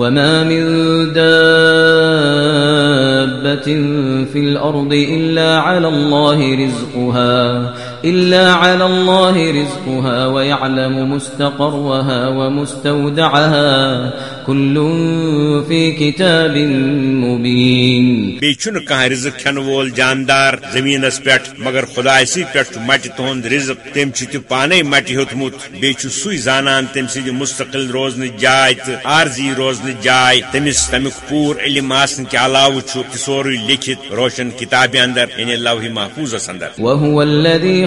وما من دابة في الأرض إلا على الله رزقها إلا على الله رزقها ويعلم مستقرها ومستودعها كل في كتاب مبين بیچن کھانا رزق کھن وول جاندار زمینس پہ مگر خدا سی پہ مٹ تہد رزق تم تہ پانے مٹ ہیوتمت۔ بیچ سی زانان تم سد مستقل روزن جائے تو عارضی روزن جائے تمس تمیک پور علم آسن کے علاوہ سوری لکھت روشن کتاب اندر یعنی لوح محفوظ اندر۔ وهو الذي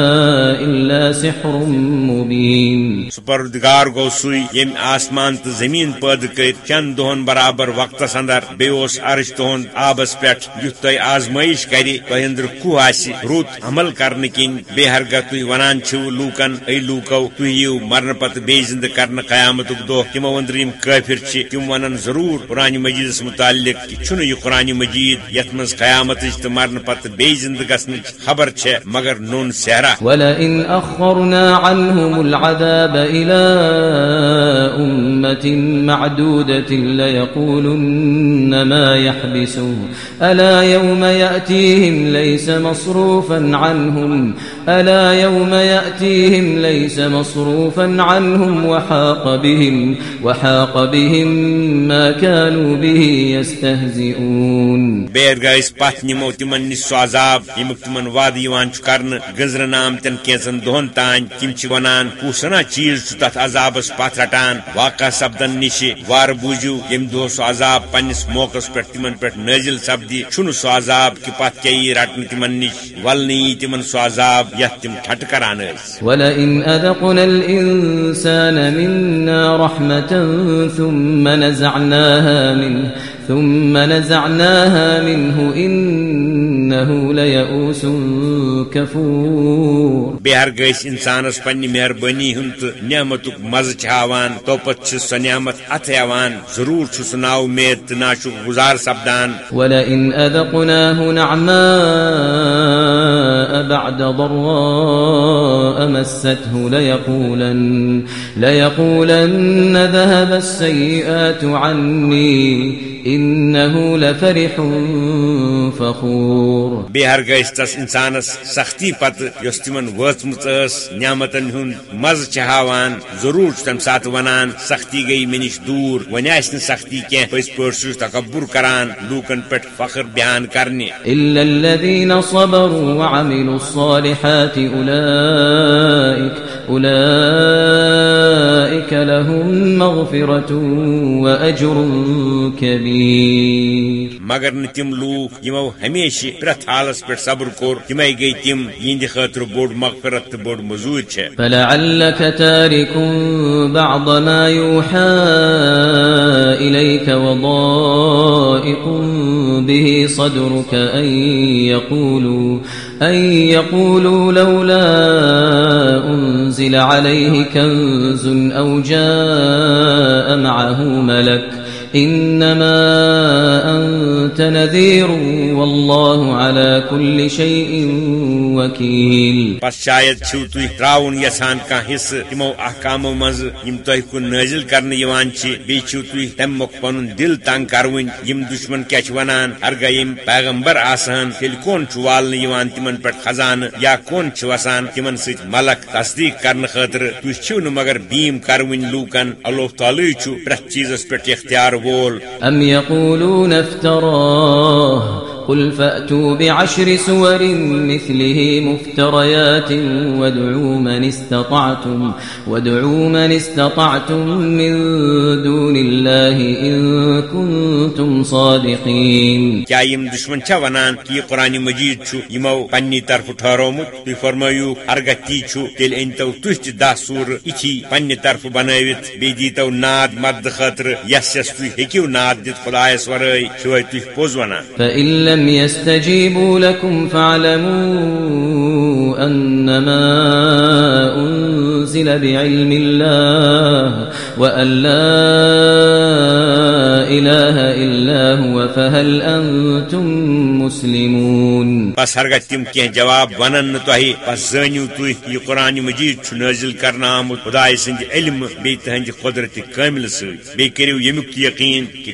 إلا سحر مبين. سپردگار گو سوی یم آسمان تو زمین پید کر چند دہن برابر وقتس اندر بیوس عرش تہد آبس پہ یت تہ آزمائش کری تہ اندر کو آسی رت عمل کرنے کن بے ہرگہ تھی ونان چھو لوکن اے لوکو تھی یو مرن پتہ بے زند کرنے قیامت دہ تمو اندر یم کافر چھ تم ونن ضرور قرآن مجیدس متعلق کہ چھن یہ قرآن مجید یت مز قیامت تو مرن پتہ بے زند گھن خبر چھ، مگر نون سہرا ولئن أخرنا عنهم العذاب إلى أمة معدودة ليقولن ما يحبسه ألا يوم يأتيهم ليس مصروفا عنهم. ألا يوم يأتيهم ليس مصروفا عنهم وحاق بهم وحاق بهم ما كانوا به يستهزئون. بیر گیس پت نمو تمن نش سو عذاب یمیک تمن وعد یوان کر گزرن آمتن کینچن دہن تان تم ونان کسنا چیز تر عذابس پت رٹان. واقع سپدن نش وار بوجو، یم دہ سو عذاب پنس موقع پہ تمن پہ نازل سپدی چھن سو عذاب کہ پت کیا رٹن تمن نش. ولنی تمن سو عذاب یت تم ٹھٹ کران ولئن أذقنا الإنسان منا رحمة ثم نزعناها منه ثم نزعناها منه إنه ليئوس كفور بہر گیس انسانس پنہ مہربانی ہند نعمت مزہ چاوان توپت سہ نعمت ات یوان ضرور سہ نا امید تو نا گزار سپدان۔ ولئن أذقناه نعماء بعد ضراء مسته ليقولن, ليقولن ذهب السيئات عني. إنه لفرح فخور. بہر گیس تس انسانس سختی پتہ یس تمن وچمت نعمتن ہند مزہ چہاوان ضرور تم سات ونان سختی گئی مے نش دور ون آس سختی کی پز پہ تکبر کران لوکن پہ فخر بیان کرنے. إلا الذين صبروا وعملوا الصالحات أولئك أولئك لهم مغفرة وأجر كبير. مگر نہ تم لوک یمو ہمیشہ پرت حالس پہ صبر کور تمے گئی تم یہند خاطر بوڑ مغفرت تو بوڑ مزور چھ فلعلك تارك بعض ما يوحى وضائق به صدرك يقولوا أن يقولوا لولا أنزل عليه كنز أو جاء معه ملك إنما أنت نذير والله على كل شيء وكيل. بس شاید چھو تھی تراؤن یسان کا حصہ تمو احکامو مز، یم تہ کن نازل کرنے یوان چھ بی چھو تھی تمک پنن دل تنگ کرون یم دشمن کیا چھ ونان ہرگہ یم پیغمبر آسان تیل کون چھ والن یوان تمن پٹ خزانہ یا کون چھ وسان تمن سۭتۍ ملک تصدیق کرنے خاطر تھی چھو نہ مگر بیم کرون لوکن، اللہ تعالی چھو پرت چیزس پٹ اختیار وول أم يقولون افتراه قل فأتوا بعشر سور مثله مفتريات وادعوا من استطعتم وادعوا من استطعتم من دون الله إن كنتم صادقين. کیا یم دشمن چھا ونان کہ یہ قرآن مجید چھو یمو پنی طرف ٹھہرومت تھی فرمایو ارگہ تی چھو تیل انتو تھی تہ دہ سور اتھی پنہ طرف بنوت بی دیتو ناد مرد خاطر یس یس تھی ہیکو ناد دت خدایس ورٲے چھو تھی پوز ونان. لم يستجيبوا لكم فاعلموا أنما أنزل بعلم الله وأن لا إله إلا هو فهل أنتم مسلمون بس ہرگہ تم جواب ونن تہ بس زنیو تھی یہ قرآن مجید چھ نازل کرنا آمت خدائے سند علم بی تہند قدرت کامل ست بی کرو یمیک یقین کہ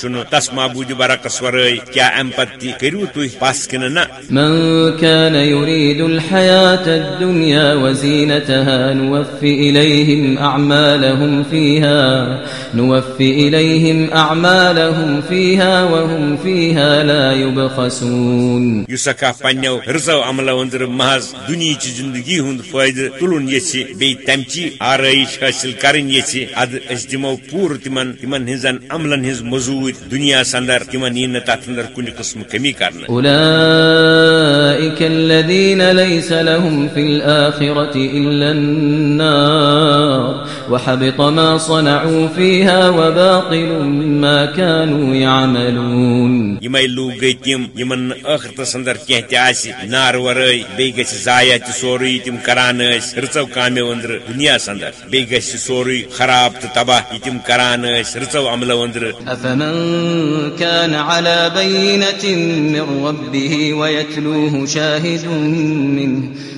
چھ تس معبود برعکس ورائے کیا ام پتہ کرو تھی پس نہ۔ من كان يريد الحياة الدنيا وزينتها نوفي إليهم أعمالهم فيها نوفي إليهم أعمالهم فيها وهم فيها لا يبخسون یسکا پنو رزو عملو اندر محض دنیا چی زندگی ہند فائدہ تلن یسی بی تمچی آرائش حاصل کرن یسی اد اس دمو پور تمن تمن ہنزن عملن ہنز مزود دنیا سندر تمن ین تات اندر کن قسم کمی کرنا أولئك الذين ليس لهم في الآخرة إلا النار وحبط ما صنعوا فيها وباطل ما كانوا يعملون یمے لوگ گئی تم یمن اندر کینٛہہ تہِ نار ورٲے بیٚیہِ گژھِ ضایع تہِ سورُے تِم کران ٲسۍ رٕژو کامیو أنٛدرٕ دُنیاہس اندر بیٚیہِ گژھِ سورُے خراب تہٕ تباہ یہِ تِم کران ٲسۍ رٕژو عملو أنٛدرٕ أفمن كان على بينة من ربه ويتلوه شاهد منه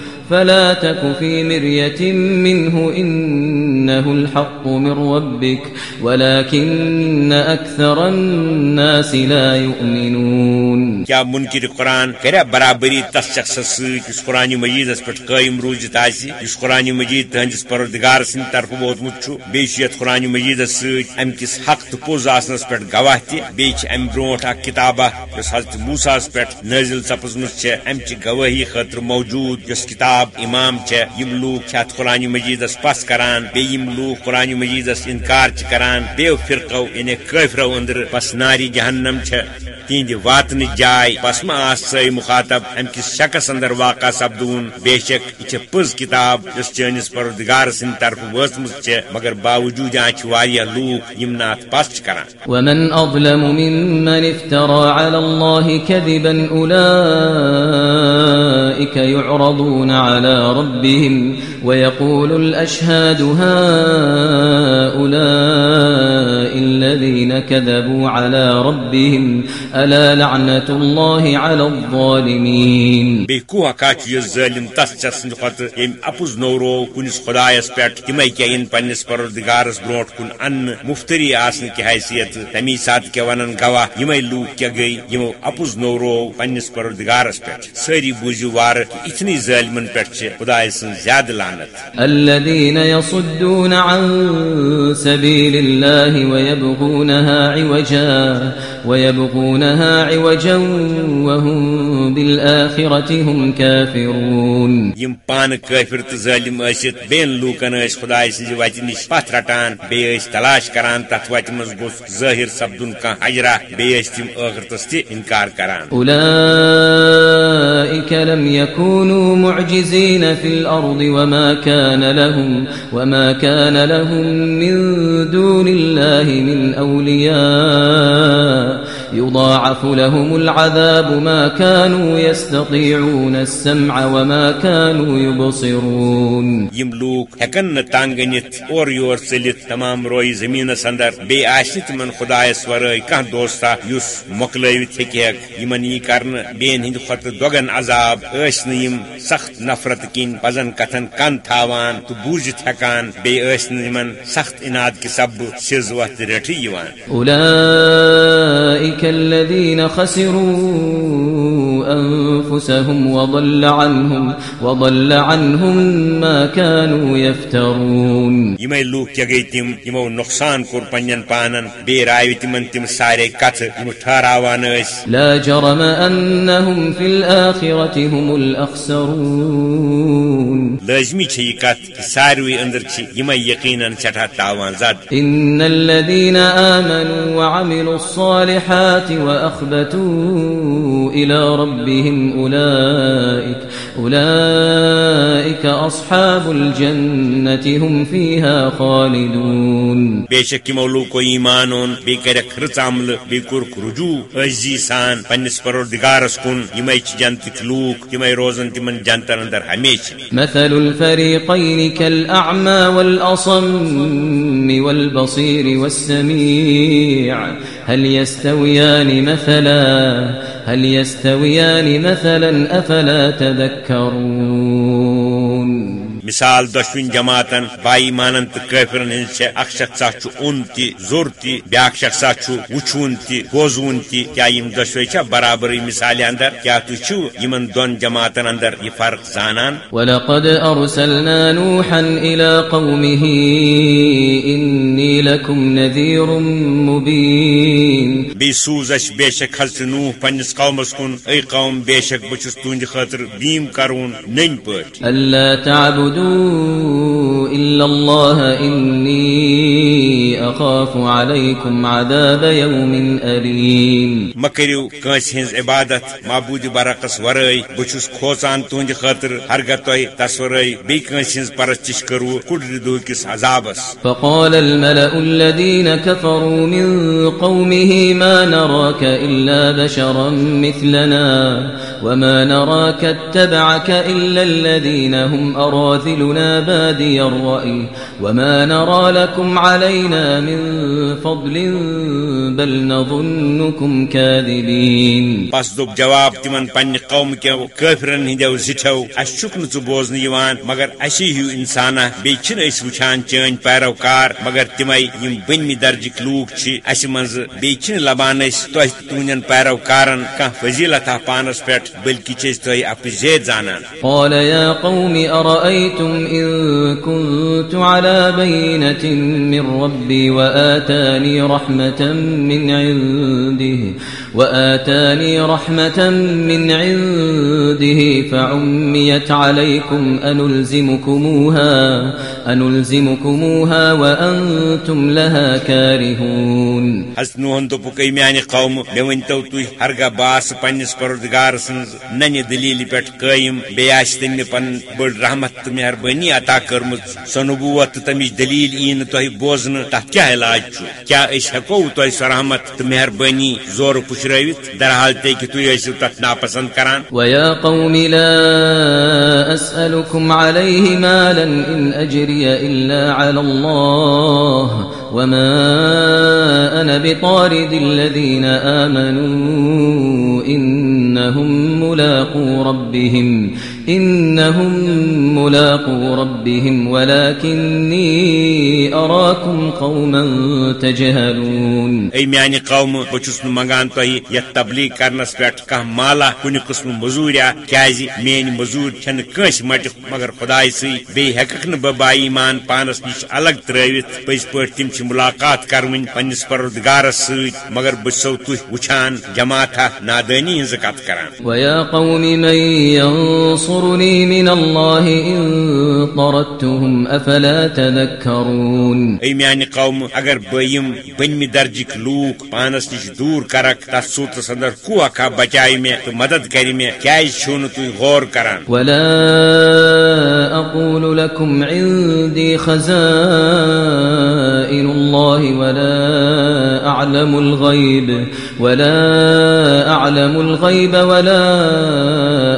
فلا تك في مرية منه إنه الحق من ربك، ولكن أكثر الناس لا يؤمنون. کیا منکر قرآن کریا برابری تس شخص ست قرآن مجیدس پہ قائم روزت اس قرآن مجید تہندس پروردگار سند طرف ووتمت بیس یت قرآن مجیدس ست ام کس حق تو پوز آسنس پہ گواہ تہ بیچ ام برونٹ اک کتابہ اس حضرت موساس پہ نازل سپزمت ام چہ گواہی خاطر موجود اس کتاب امام چھ یم لوگ چھ ات قرآن مجیدس پس کران بی یم لوگ قرآن مجیدس انکار چھ کران بیو فرقو یعنی کافرو اندر پس ناری جہنم چھ تہند واتن جائے بس ما آس سی مخاطب ام کس شکس اندر واقع سپدون بے شک یہ پز کتاب اس چانس پروردگار سن طرف وسمت چھ مگر باوجود آچ واریہ لوگ یم نات پس چھ کران ومن أظلم ممن افترى على الله كذبا أولئك يعرضون على ربهم ويقول الأشهاد هؤلاء الذين كذبوا على ربهم ألا لعنة الله على الظالمين بی کوہ کچ یہ ظالم تس چھ سند خط یم اپز نورو کنس خدایس پہ تمے کی ان پنس پروردگارس بروٹ کن ان مفتری آسن کی حیثیت تمی سات کے ونن گواہ یمے لوگ کیا گئی یمو اپز نورو پنس پروردگارس پہ ساری بوزیو وار اتنی ظالمن پہ خدای سن زیادہ لعنت الذين يصدون عن سبيل الله ويبغونها عوجا ويبغونها عوجا وهم بالآخرة هم كافرون. یم پان کافر تو ظالم ٲسِتھ بین لوکن ٲسۍ خداے سٕنزِ وتہِ نِش پتھ رٹان بیٚیہِ ٲسۍ تلاش کران وتہِ منٛز گوٚژھ ظٲہِر سپدُن کانٛہہ اجرا بیٚیہِ ٲسۍ تِم ٲخرتس تہِ انکار کران. أولئك لم يكونوا معجزين في الأرض وما كان لهم وما كان لهم من دون الله من أولياء يضاعف لهم العذاب ما كانوا يستطيعون السمع وما كانوا يبصرون. ہیکن نہ تانگنت اور یور چلت تمام روئی زمین اندر بی آس تمن خدایس ورائے کان دوستا یس مکلوت ہیک یمن یہ کرن بین ہند خط دوگن عذاب اس نیم سخت نفرت کن پزن کتن کن تھاوان تو بوجت ہکان بی اس نمن سخت اناد کی سب سز وقت رٹھی اولئك الذين خسروا انفسهم وضل عنهم وضل عنهم ما كانوا يفترون. یمے لوک کیا گئی تم یمو نقصان کور پنن پانن بے رائے تمن تم سارے کت یم ٹھہراوان اس لا جرم انهم في الاخره هم الاخسرون یہ کت کہ ساروی اندر چھ یمے یقینا چٹھا تاوان زاد. ان الذين امنوا وعملوا الصالحات واخبتوا الى ربهم اولئك اولئك اصحاب الجنه هم فيها خالدون. بے شک یمو لوکو ایمان اون بی کرک رچ عمل بی کورک رجوع عزی سان پنس پروردگارس یمے چھ جنتک لوک یمے روزن تمن جنتن اندر ہمیشہ مثل الفريقين كالأعمى والأصم والبصير والسميع هل يستويان مثلا؟ هل يستويان مثلا أفلا تذكرون مثال دشوین جماعتن بائی مانن تو قفرن ہز اخ شخصا اون تی زور تی بیاکھ شخصا وچھون تی بوزون تی کیا یم دشوی چھ برابر مثال اندر؟ کیا تو چھو یمن دون جماعتن اندر یہ فرق زانان؟ ولقد أرسلنا نوحا إلى قومه إني لكم نذير مبين. بی سوز اس بے شک حضرت نوح پنس قومس کن اے قوم بے شک بچس تہند خاطر بیم کرون نن پٹ۔ ألا تعبدوا إلا الله إني أخاف عليكم عذاب يوم أليم کرو کنس ہز عبادت معبود برعکس ورائے بچس کھوچان تہند خاطر ہرگہ تہ تس ورائے بی کنس ہز پرستش کرو کڑر دہ کس عذابس۔ فقال الملأ الذين كفروا من قومه ما نراك إلا بشرا مثلنا وما نراك اتبعك إلا الذين هم أراذلنا بادي الرأي وما نرى لكم علينا من فضل بل نظنكم كاذبين بس دب جواب تمن پنہ قوم کیو، کافرن ہندو زٹھو اس چھک نہ بوزن یوان، مگر اسی ہیو انسانا بی چھن اس وچھان چین پیروکار، مگر تمے یم بنمی درجک لوک چھ اس منز بی چھن لبان اس تو تونن پیروکارن کا فضیلت پانس پٹ بلکہ چیز تو اپ زید زانان قال يا قوم أرأيتم ان كنت على بينه من ربي واتاني رحمه من عنده وآتاني رحمة من عنده فعميت عليكم أنلزمكموها أنلزمكموها وأنتم لها كارهون. حس نوہن دوپک اے قوم مے ونتو تھی باس پنس پروردگار سن ننہ دلیل پہ قائم بی پن بڑ رحمت تو مہربانی عطا کرمت سو نبوت تمچ دلیل ای نہ بوزن تک کیا علاج چھ کیا اس ہکو تہ سو رحمت تو مہربانی زور پشروت در حال تے کہ تھی ٲسِو تتھ ناپسند کران۔ ويا قوم لا أسألكم عليه مالا إن أجري إلا على الله وما أنا بطارد الذين آمنوا إنهم ملاقو ربهم إنهم ملاقو ربهم ولكني أراكم قوما تجهلون. اے میانہ قوم بچس منگان تہ یت تبلیغ کرنس کھانا مالا کن قسم مزوریا کیازِ میٲنۍ مزور چھن کٲنٛسہِ مٹہِ مگر خداے سی بیٚیہِ ہیٚککھ نہٕ بہٕ با ایمان پانس نش الگ ترٲوِتھ پٔزۍ پٲٹھۍ تِم چھِ ملاقات کروٕنۍ پننس پروردگارس سۭتۍ مگر بہٕ چھسو تُہۍ وٕچھان جماعتھا نادٲنی ہٕنٛز کتھ کران ويا قوم من ينصرني من الله إن طردتهم أفلا تذكرون. اے میانہ قوم اگر بہ یم بنمہ درجک لوک پانس نش دور کرک تس صورتس اندر کو اکھا بچائے مے تو مدد کر مے کیاز چھو نہ تھی غور کران؟ ولا أقول لكم عندي خزائن الله ولا أعلم الغيب ولا أعلم الغيب ولا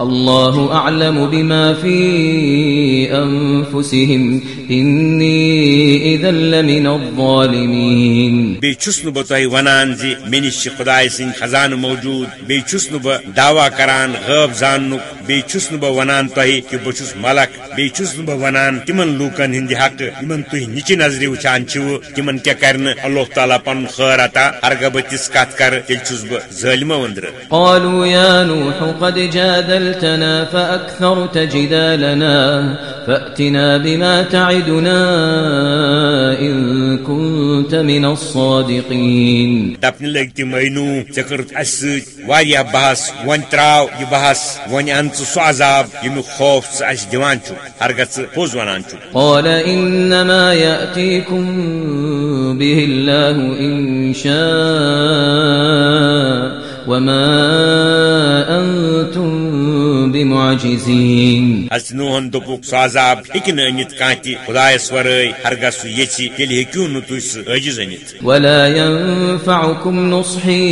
الله أعلم بما في أنفسهم إني إذا لمن الظالمين بيچھس نو بتاي ونان زي منش خداي سن خزان موجود بيچھس نو دعوا کران غاب زاننک بيچھس نو ونان تہي کہ بچھس ملک بيچھس نو ونان تمن لوکن ہند حق یمن تہي نچ نظر وچان چھو تمن کیا کرن اللہ تعالی پن خیر عطا ارگہ بتس کت کر تیل چھس بہ ظالم وندر قالوا يا نوح قد جادل جادلتنا فأكثرت جدالنا فأتنا بما تعدنا إن كنت من الصادقين. دپن لگتی مینو ذکرت اسد واریا بحث ون تراو یہ بحث ون انت سو عذاب یم خوف چھو ہرگز پوز ونان چھو قال انما ياتيكم به الله ان شاء وما انتم بمعجزين دوپک سو عذاب ہیکن انت ہرگاہ سُہ یژھِ تیٚلہِ ہیٚکِو نہٕ تُہۍ سُہ عٲجِز أنِتھ ولا ينفعكم نصحي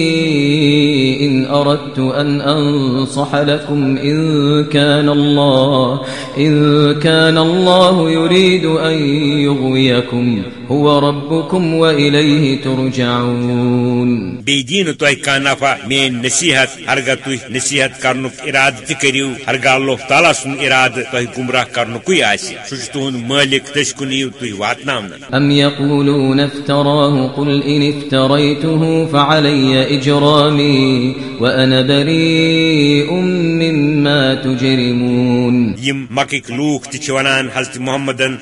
إن أردت أن أنصح لكم إن كان الله إن كان الله يريد أن يغويكم هو ربكم وإليه ترجعون. بيدين توي كان نفع من نصيحت هرگا توي نصيحت کرنُک اراد تہِ کٔرِو ہرگاہ اللہ تعالیٰ سُنٛد ارادٕ آسہِ سُہ چھُ تُہُنٛد مٲلِک تٔسۍ کُن یِیِو تُہۍ واتناونہٕ أم يقولون افتراه قل إن افتريته فعلي إجرامي وأنا بريء مما تجرمون۔ يم مكيك لوك تي ونان حضرت محمدن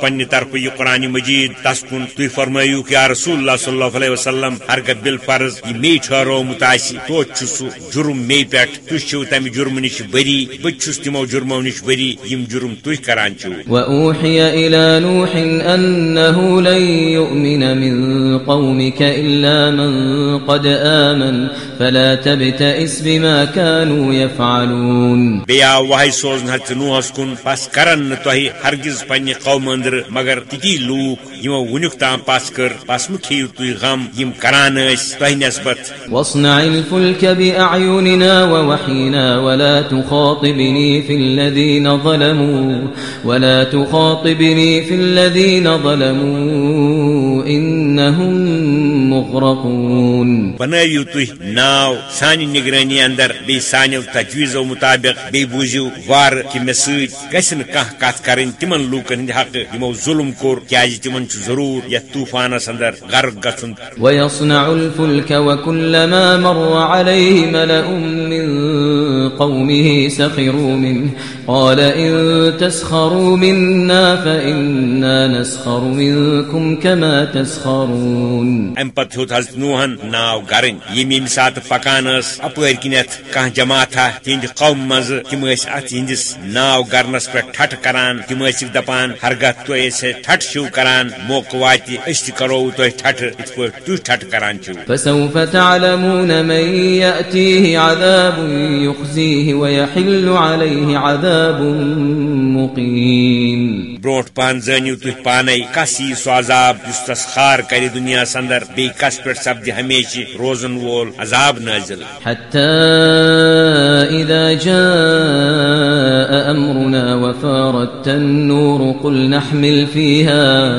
پننہِ طرفہٕ یہِ قرآن مجید تس کن تھی فرمائیو کہ رسول اللہ صلی اللہ علیہ وسلم ہرگت بال فرض یہ می ٹھہرومت توت سہ جرم مے پہ تھی چھو تمہ جرم نش بری. بہت تمو جرمو نش بری. یم جرم تھی کران چھو وأوحي إلى نوح أنه لن يؤمن من قومك إلا من قد آمن. فلا تبتئس بما كانوا يفعلون. بیا وحی سوزن حضرت نوحس کن پس کرن تہ ہرگز پنہ قوم اندر مگر تتی لوک یمو ونیک تام پاس کر پس مکھیو تھی غم یم کران اس تہ نسبت. واصنع الفلك بأعيننا ووحينا ولا تخاطبني في الذين ظلموا ولا تخاطبني في الذين ظلموا إنهم مغرقون. بنائیو تھی ناو سانی نگرانی اندر بی سانیو تجویزو مطابق بی بوزیو وار کہ میں سوچ گسن کھاں کات کرن تمن لوکن حق یمو ظلم کور کیاز تمن ضرور یا طوفان اندر غرق گھن ويصنع الفلك وكلما مر عليه ملأ من قومه سخروا منه. قال إن تسخروا منا فإنا نسخر منكم كما تسخرون. ام پت ہیوت حضرت نوحن ناو گرن یم یم سات پکان اس اپر کنت کان جماعت تہند قوم مز تم اس ات ہندس ناو گرنس پہ ٹھٹ کران. تم اس دپان ہرگاہ تو اس ٹھٹ شو کران. موقع واتی اس کرو تو ٹھٹ اس تو ٹھٹ کران چھو فسوف تعلمون من يأتيه عذاب يخزيه ويحل عليه عذاب مقيم. بروٹ پان زنیو تھی پانے کس یہ سو عذاب اس تس خار کر دنیا سندر بی کس پہ سپد ہمیشہ روزن وول عذاب نازل۔ حتى إذا جاء أمرنا وفارت النور قل نحمل فيها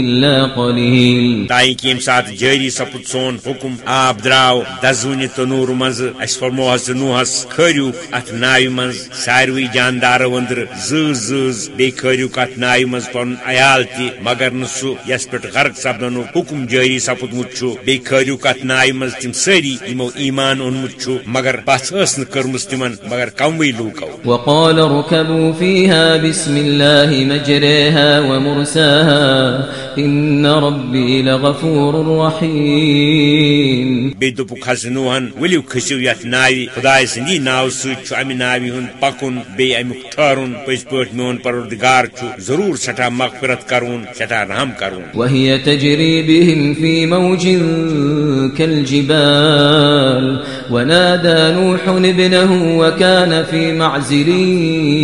إلا قليل. سات جاری سپت سون حکم آب دراو دزونی تنور مز اس فرمو حس نوحس کھریو ات ناوی مز ساروی جاندار وندر زز زز بی کھریو ات ناوی مز پن عیال تی مگر نسو یس پٹ غرق سپدنو حکم جاری سپدمت چھو بی کھریو ات ناوی مز تم سری یمو ایمان اونمت چھو مگر پس اس نہ کرمس تمن مگر کموی لوکو. وقال ركبوا فيها بسم الله مجريها ومرساها إن إن ربي لغفور رحيم نوہن ولو کھسو یت ناوی خدائے سندی ناو ست امہ ناوی ہند پکن بی امیک ٹھہرن پز پہ میون پروردگار ضرور سٹھا مغفرت کرون سٹھا رحم کرون۔ وهي تجري بهم في موج كالجبال ونادى نوح ابنه وكان في معزل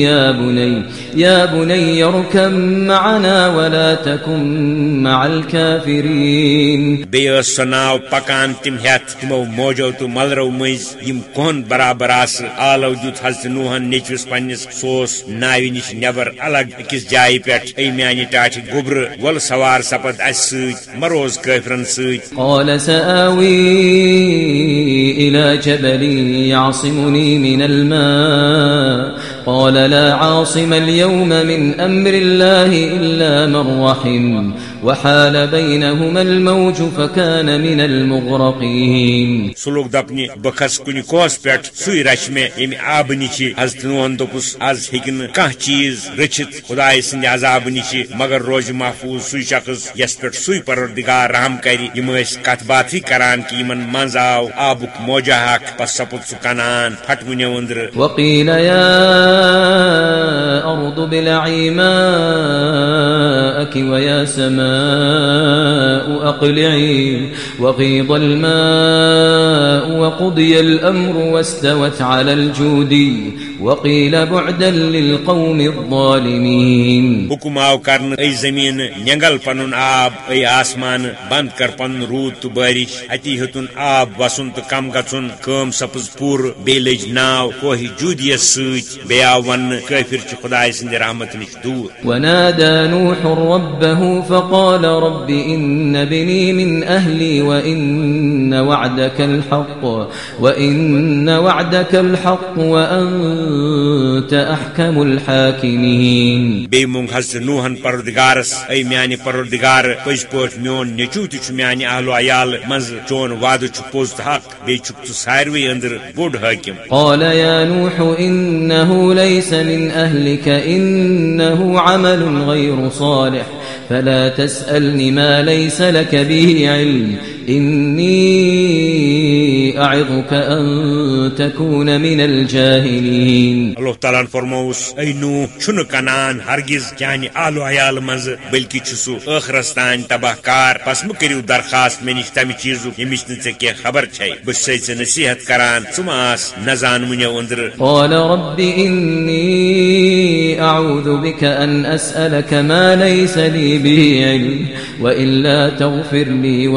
يا بني يا بني اركب معنا ولا تكن مع الكافرين بی سناو پکان تم ہت تمو موجو تو ملرو مز یم کون برابر آس۔ آلو دیت حضرت نوحن نچوس پنس سوس ناوی نش نبر الگ اکس جائے پہ اے میانہ ٹاٹ گوبر ول سوار سپد اس ست مروز کافرن ست قال سآوي إلى جبل يعصمني من الماء۔ قال لا عاصم اليوم من أمر الله إلا من رحم۔ وحال بينهما الموج فكان من المغرقين. سلوک دپنی بخس کن کوس پہ سی رچ مے یم آب نش حضرت نوحن دپس آز ہیکن کانٛہہ چیز رچت خدائے سند عذاب نش مگر روز محفوظ سُے شخص یس پہ سُے پروردگار رحم کر یم کت بات کران کہ یمن منز آو آبک موجہ حق پس سپد سہ کنان پھٹونیو اندر. وقيل يا أرض ابلعي ماءك ويا سماء أقلعي وغيض الماء وقضي الأمر واستوت على الجودي وقيل بعدا للقوم الظالمين. حکم آو کرن ای زمین نینگل پنن آب ای آسمان بند کر پن رود تو بارش. اتی ہتن آب وسن تو کم گژھن کم سپز پور بی لج ناو کوہ جودیس ست بی آو ون کافر چھ خدای سند رحمت نش دور. ونادى نوح ربه فقال رب إن بني من أهلي وإن وعدك الحق وإن وعدك الحق وأنت أحكم الحاكمين. مونگ حضرت نوحن پروردگارس. ای میانی پروردگار پز پوٹ میون نیچو تہ میانی اہل و عیال مز چون وعدہ چھ پوز تہ حق بی چھ تو ساروی اندر بوڑ حاکم قال يا نوح إنه ليس من أهلك إنه عمل غير صالح. فلا تسألني ما ليس لك به علم. إني أعظك أن تكون من الجاهلين. اللہ تعالیٰ فرموس اے نو چھن کنان ہرگز چانہ آل و عیال مز بلکہ چھ سو ٲخرس تان تباہ کار پس مہ کریو درخواست مے نش تمہ چیزک یمچ نہ ژے کینٛہہ خبر بہ چھسے ژے نصیحت کران ژٕ ما آس نہ زانونیو أندر قال رب إني أعوذ بك أن أسألك ما ليس لي به علم وإلا تغفر لي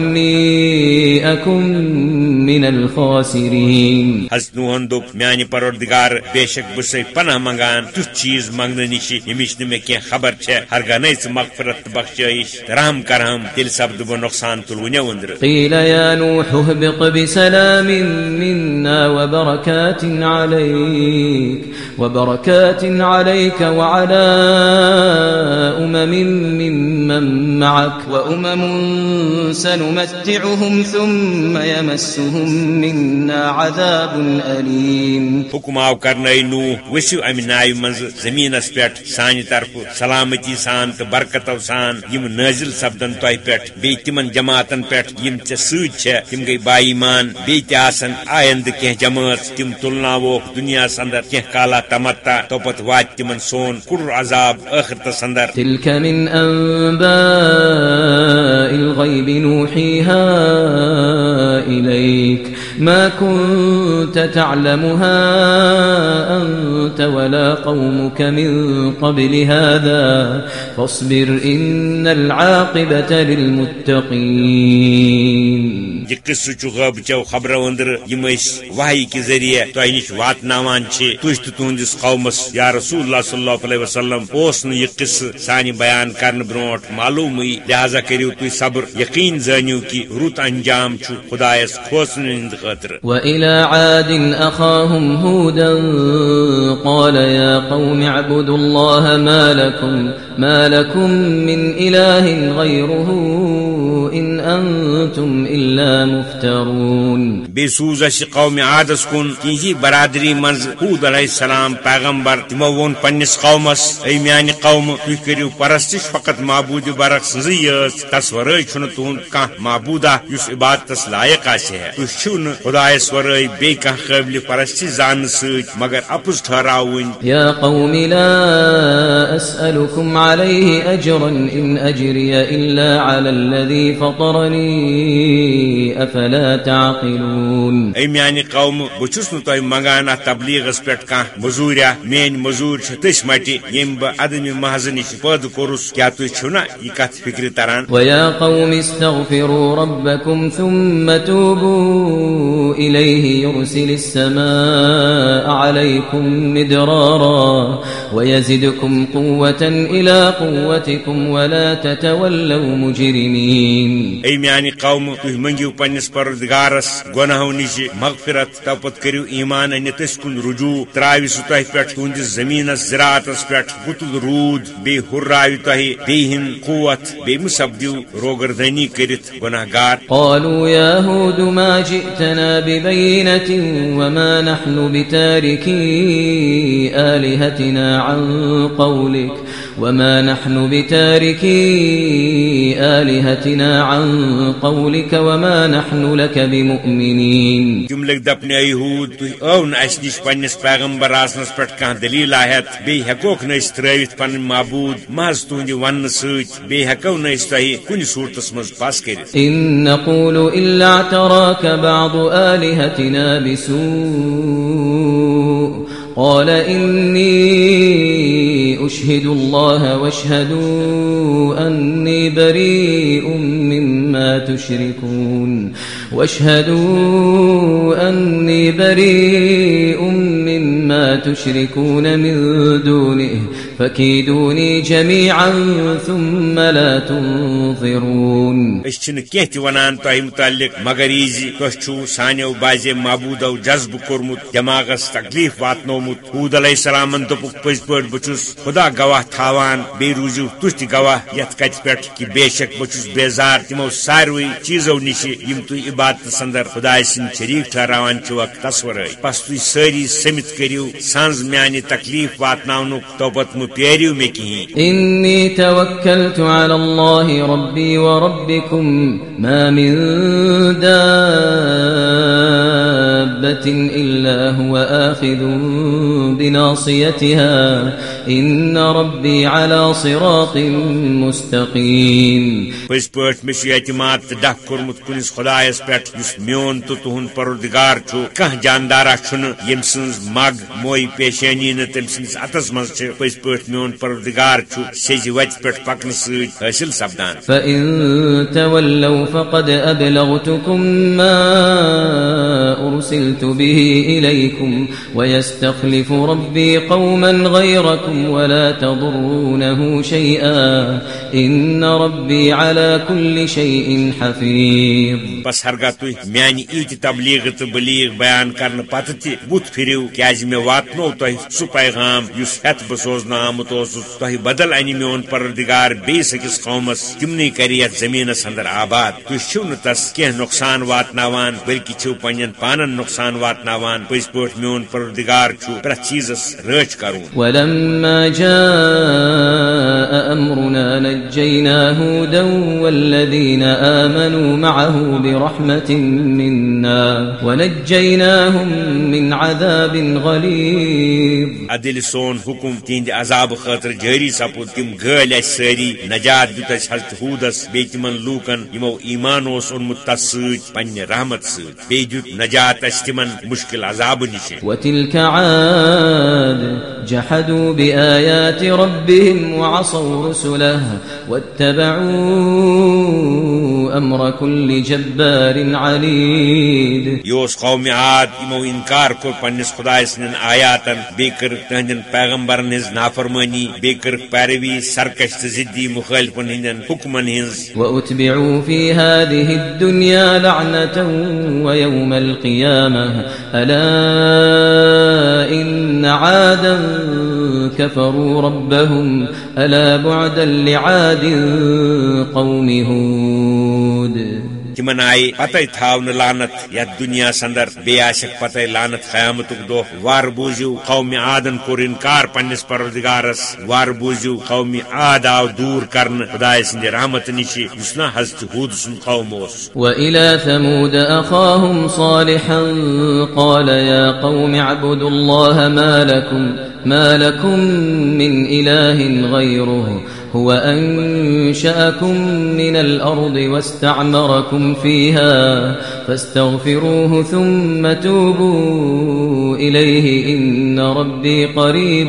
وترحمني أكن من الخاسرين حضرت نوحن دوپ میانہ پروردگار بے شک بہ سے پناہ منگان تیت چیز منگنے نش یمچ نہ مے کینٛہہ خبر چھے ہرگاہ نئی ژٕ مغفرت بخشائش رحم کرہم تیٚلہِ سپدٕ بہ نقصان تُلوٕنیو أندر قيل يا نوح اهبط بسلام منا وبركات عليك وبركات عليك وعلى أمم ممن معك وأمم سنمتعهم ثم يمسهم منا عذاب أليم. حکم آو کرنے نو وسو امہ ناوِ منز زمینس پہ سانہ طرف سلامتی سان تو برکتو سان یم نازل سپدن تہ پہ بی تمن جماعتن پہ یم سۭتۍ چھےٚ تم گئی با ایمان بی تہ آسن آیند کینٛہہ جماعت تم تلناووکھ دنیاس اندر کینٛہہ کالا تمتا توپت وات تمن سون کُڑر عذاب ٲخرتس اندر تلك من أنباء الغيب يوحيها إليك. ما كنت تعلمها أنت ولا قومك من قبل هذا. فاصبر إن العاقبة للمتقين. یہ قصہ چھ غب چو خبرو اندر یم وحی کے ذریعے تہ نش واتناوان چھ تُہۍ تہ تہندس قومس۔ یا رسول اللہ صلی اللہ علیہ وسلم، اوس نہ یہ قصہ سانہ بیان کرن برونٹ معلوم لہذا کریو تُہۍ صبر، یقین زانیو کہ رُت انجام چھ۔ خدایس کھوسن ہند خاطر۔ وإلى عاد أخاهم هودا قال يا قوم اعبدوا الله ما لكم ما لكم من إله غيره إن أنتم إلا مفترون. بسوز اس قوم عادس کن کی برادری منز حود علیہ السلام پیغمبر تمو وون پنس قومس اے میان قوم تھی کرو پرستش فقط معبود برق سزی یس تس ورے چھن تہن کان معبودہ اس عبادتس لائق آسے ہے تھی چھن خدایس ورے بے کان قابل پرستی زان سۭتۍ مگر اپز ٹھہراوٕنۍ يا قوم لا أسألكم عليه أجرا إن أجري إلا على الذي فطرني أفلا تعقلون اے میانہ قوم بچس نو تہ منگان ات تبلیغس پہ کان مزوریا مین مزور چھ تس مٹی یم بہ عدم محض نش پد کورس۔ کیا تھی چھنا یہ کت فکر تران؟ ويا قوم استغفروا ربكم ثم توبوا إليه يرسل السماء عليكم مدرارا ويزدكم قوة إلى قوتكم ولا تتولوا مجرمين اے میانہ قوم تھی منگیو پنس پردگارس گناہو نش مغفرت توپت کرو ایمان ان تس کن رجوع تراوی سہ تہ پہ تہندس زمینس زراعتس پہ گتل رود بی ہراوی تہ بی ہند قوت بی مسبدیو روگردنی کرت گناہ گار قالوا يا هود ما جئتنا ببينة وما نحن بتاركي آلهتنا عن قولك وما نحن بتاركي آلهتنا عن قولك وما نحن لك بمؤمنين تم لگ دپنے ایہود تھی او اس نش پنس پیغمبر آسنس پہ کان دلیل آہت بی ہیکوک نا اس ترٲوِتھ پن معبود محض تہندِ ون ست بی ہیکو نا اس تہ کن صورتس مز پاس کرت إن نقول إلا اعتراك بعض آلهتنا بسوء قال إني أشهد الله واشهدوا أني بريء مما تشركون واشهدوا أني بريء مما تشركون من دونه فكيدوني جميعا ثم لا تنظرون اس چھن ونان تۄہہِ متعلق مگر ایزی تۄہہِ چھُو سانیو، بازے معبوٗدو جذبہٕ کوٚرمُت دٮ۪ماغس تکلیف واتنومُت۔ حوٗد علیہ السلامن دوٚپُکھ پٔزۍ پٲٹھۍ بہٕ چھُس خدا گواہ تھاوان بیٚیہِ روٗزِو تُہۍ تہِ گواہ یتھ کتہِ پٮ۪ٹھ کہِ بے شک بہٕ چھُس بیزار تِمو ساروٕے چیٖزو نِش یِم تُہۍ عبادتس اندر خداے سٕنٛدۍ شریٖک ٹھہراوان چھِوکھ تس ورٲے بس تُہۍ سٲری سٔمِتھ کٔرِو سنٛز میانہِ تکلیف واتناونُک توپت مہٕ پیٲرِو مےٚ انی توکلت علی اللہ ربی و ربکم ما من دابت الا هو آخذ بناصیتها إن ربي على صراط مستقيم پٲٹھۍ مےٚ چھُ اعتماد تہٕ ڈکھ کوٚرمُت کُنس خدایس پٮ۪ٹھ یُس میون تہٕ تُہُنٛد پروردگار چھُ کانٛہہ جاندارا چھُنہٕ ییٚمہِ سٕنٛز مگ موے پیشٲنی نہٕ تٔمۍ سٕنٛدِس اتس منٛز چھِ۔ پٔزۍ پٲٹھۍ میون پروردگار چھُ سیٚزِ وتہِ پٮ۪ٹھ پکنہٕ سۭتۍ حٲصِل سپدان۔ فإن تولوا فقد أبلغتكم ما أرسلت به إليكم ويستخلف ربي قوما غيركم ولا تضرونه شيئا إن ربي على كل شيء حفيظ. بس ہرگاہ تُہۍ میانہِ ایٖتہِ تبلیغ تہٕ بلیغ بیان کرنہٕ پتہٕ تہِ بُتھ پھِرِو کیازِ مےٚ واتنو تۄہہِ سُہ پیغام یُس ہٮ۪تھ بہٕ سوزنہٕ آمُت اوسُس تۄہہِ بدل انہِ میون پردگار بیٚیِس أکِس قومس تِمنٕے کرِ یتھ زمینس اندر آباد۔ چھِو نہٕ تس کینٛہہ نۄقصان واتناوان بلکہِ چھِو پننٮ۪ن پانن نۄقصان واتناوان پٔزۍ پٲٹھۍ میون پردگار چھُ پرٛٮ۪تھ چیٖزس رٲچھ کرُن ولما جاء أمرنا نجينا هودا والذين آمنوا معه برحمة منا ونجيناهم من عذاب غليظ عدل سون حکم تہندِ عذاب خاطر جٲری سپُد تِم گٲلۍ اسہِ سٲری نجات دیُت اسہِ حضرت ہوٗدس بیٚیہِ تِمن لوٗکن یِمو ایمان اوس اوٚنمُت تس سۭتۍ پننہِ رحمت بیٚیہِ دیُت نجات اسہِ تِمن مُشکل عذابہٕ نِش وتلك عاد جحدوا بآيات ربهم وعصوا رسله واتبعوا أمر كل جبار عنيد اوس قوم عاد کوٚر پننس خدای سٕنٛدٮ۪ن آیاتن. بیٚیہِ کٔرٕکھ تہنٛدٮ۪ن پیغمبرن ہٕنٛز نافرمٲنی بیٚیہِ کٔرٕکھ پیروی سرکش تہٕ ضدی مخٲلفن ہٕنٛدٮ۪ن حکمن ہٕنٛز. وأتبعوا في هذه الدنيا لعنة ويوم القيامة. ألا إن عادا كفروا ربهم ألا بعدا لعاد قوم هود تمن آئی پتہ تھاون لانت یت دنیا سندر بیاشک پتہ لانت قیامت دہ وار بوزیو قوم عادن کور انکار پنس پروردگارس۔ وار بوزیو قوم عاد آو دور کرن۔ خدا سند رحمت نشی اس نا حضرت ہود سن قوم اس وإلى ثمود أخاهم صالحا قال يا قوم اعبدوا الله ما لكم ما لكم من إله غيره هو أنشأكم من الأرض واستعمركم فيها فاستغفروه ثم توبوا إليه إن ربي قريب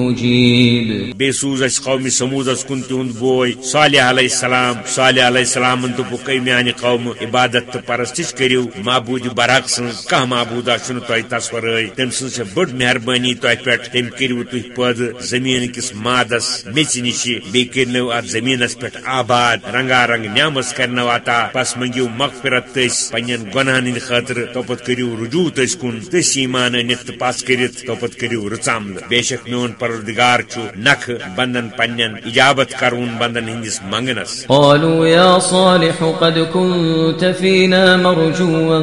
مجيب. بيسوز اس قوم سمود اس كنت هند بوي صالح عليه السلام، صالح عليه السلام انتو بقى میانی قوم عبادت پرستش کریو معبود براق سن کہ معبود شنو توي تصوري تم سن سے بڑ مہربانی توي پٹ تم کریو توي پد زمین کس مادس میچ نشی بی کرنو ات زمینس پہ آباد رنگا رنگ نعمس کرنو عطا پس منگیو مغفرت تس پنن گناہن ہند خاطر توپت کریو رجوع تس کن تس ایمان انت پاس کرت توپت کریو رچامل بے شک میون پروردگار چھ نخ بندن پنن اجابت کرون بندن ہندس منگنس. قالوا يا صالح قد كنت فينا مرجوا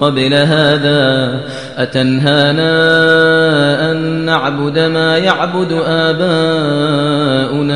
قبل هذا، أتنهانا أن نعبد ما يعبد آباؤنا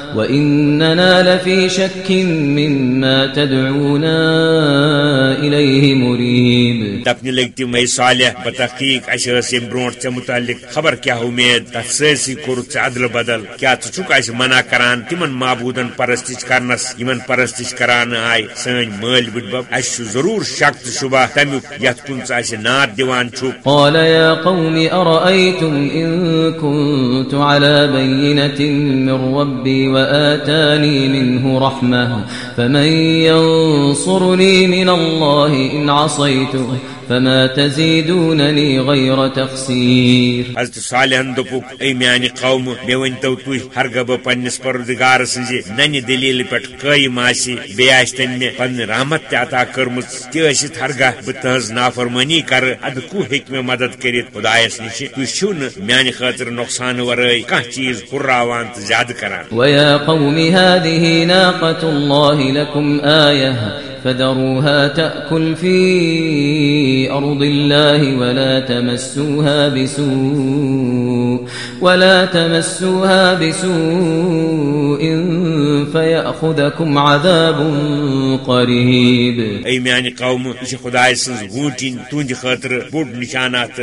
وإننا لفي شك مما تدعونا إليه مريب دپنی لگ تم اے صالح بتحقیق اس یم برونٹ ژے متعلق خبر کیا امید تر سرسی کور عدل بدل کیا ژٕ چھُکھ اَسہِ منع کران تمن معبودن پرستش کرنس یمن پرستش کران آئی مٲلۍ بٕڈبب اَسہِ چھُ ضروٗر شک شُبہ تمیُک یتھ کُن ژٕ اَسہِ ناد دِوان چھُکھ قال يا قوم أرأيتم إن كنت على بينة من ربي وآتاني منه رحمة فمن ينصرني من الله إن عصيته فما تزيدونني غير تخسير. حضرت صالح دپک اے میانی قوم مے ونتو تھی ہرگہ بہ پنس پردگار سنز ننہ دلیل قائم آسی بی آس تم مے پن رحمت تہ عطا کرمت ٲسِتھ ہرگہ بہ تہذ نافرمانی کر اد کو مے مدد کرت خدایس نش تھی چھو نہ میانہ خاطر نقصان ورٲے کانٛہہ چیز ہُراوان تہٕ زیادٕ کران. ويا قوم هذه ناقة الله لكم آية فذروها تأكل في أرض الله ولا تمسوها بسوء ولا تمسوها بسوء فيأخذكم عذاب قريب اي میانہِ قوم چھِ خداے سٕنٛز ووٗٹِنۍ تُہنٛدِ خٲطرٕ بوٚڑ نِشانات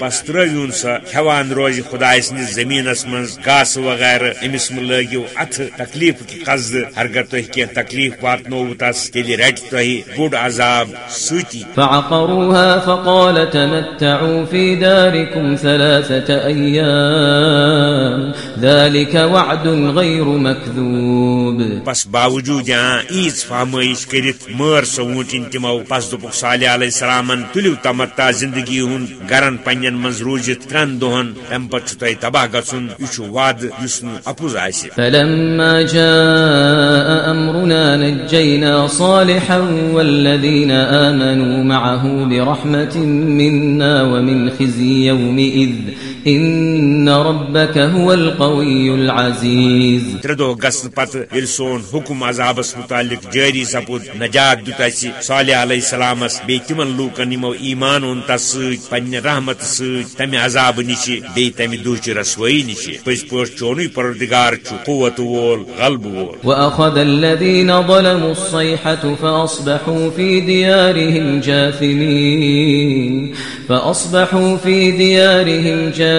بس ترٛٲوِوُن سۄ کھٮ۪وان روزِ خداے سٕنٛدِس زٔمیٖنس منٛز گاسہٕ وغیرہ أمِس مہ لٲگِو اَتھٕ تکلیٖفٕکۍ قصدٕ ہرگر تۄہہِ کینٛہہ تکلیٖف واتنووٕ تس تیٚلہِ رٹ تۄہہِ بوٚڑ عذاب سۭتی فعقروها فقال تمتعوا في داركم ثلاثة أيام ذلك وعد غير مكذوب بس باوجود یہاں عیز فرمائش کرت مر سو تمو پس دپک صالح علیہ السلام تلیو تمتا زندگی ہند گرن پنن من روزت ترن دہن تم پتہ تہ تباہ گھن یہ وعد اس اپوز آسہ۔ فلما جاء أمرنا نجينا صالحا والذين آمنوا معه برحمة منا ومن خزي يومئذ إن ربك هو القوي العزيز تر دہ گھن پتہ یل سون حکم عذابس متعلق جاری سپود نجات دت اس صالح علیہ السلامس بی تمن لوکن یمو ایمان اون تس پنہ رحمت ست تمہ عذاب نش بی تمہ دہچ رسوئی نش پز پہ چونی پردگار چھ قوت وول غلب وول۔ وأخذ الذين ظلموا الصيحة فأصبحوا في ديارهم جاثمين فأصبحوا في ديارهم جاثمين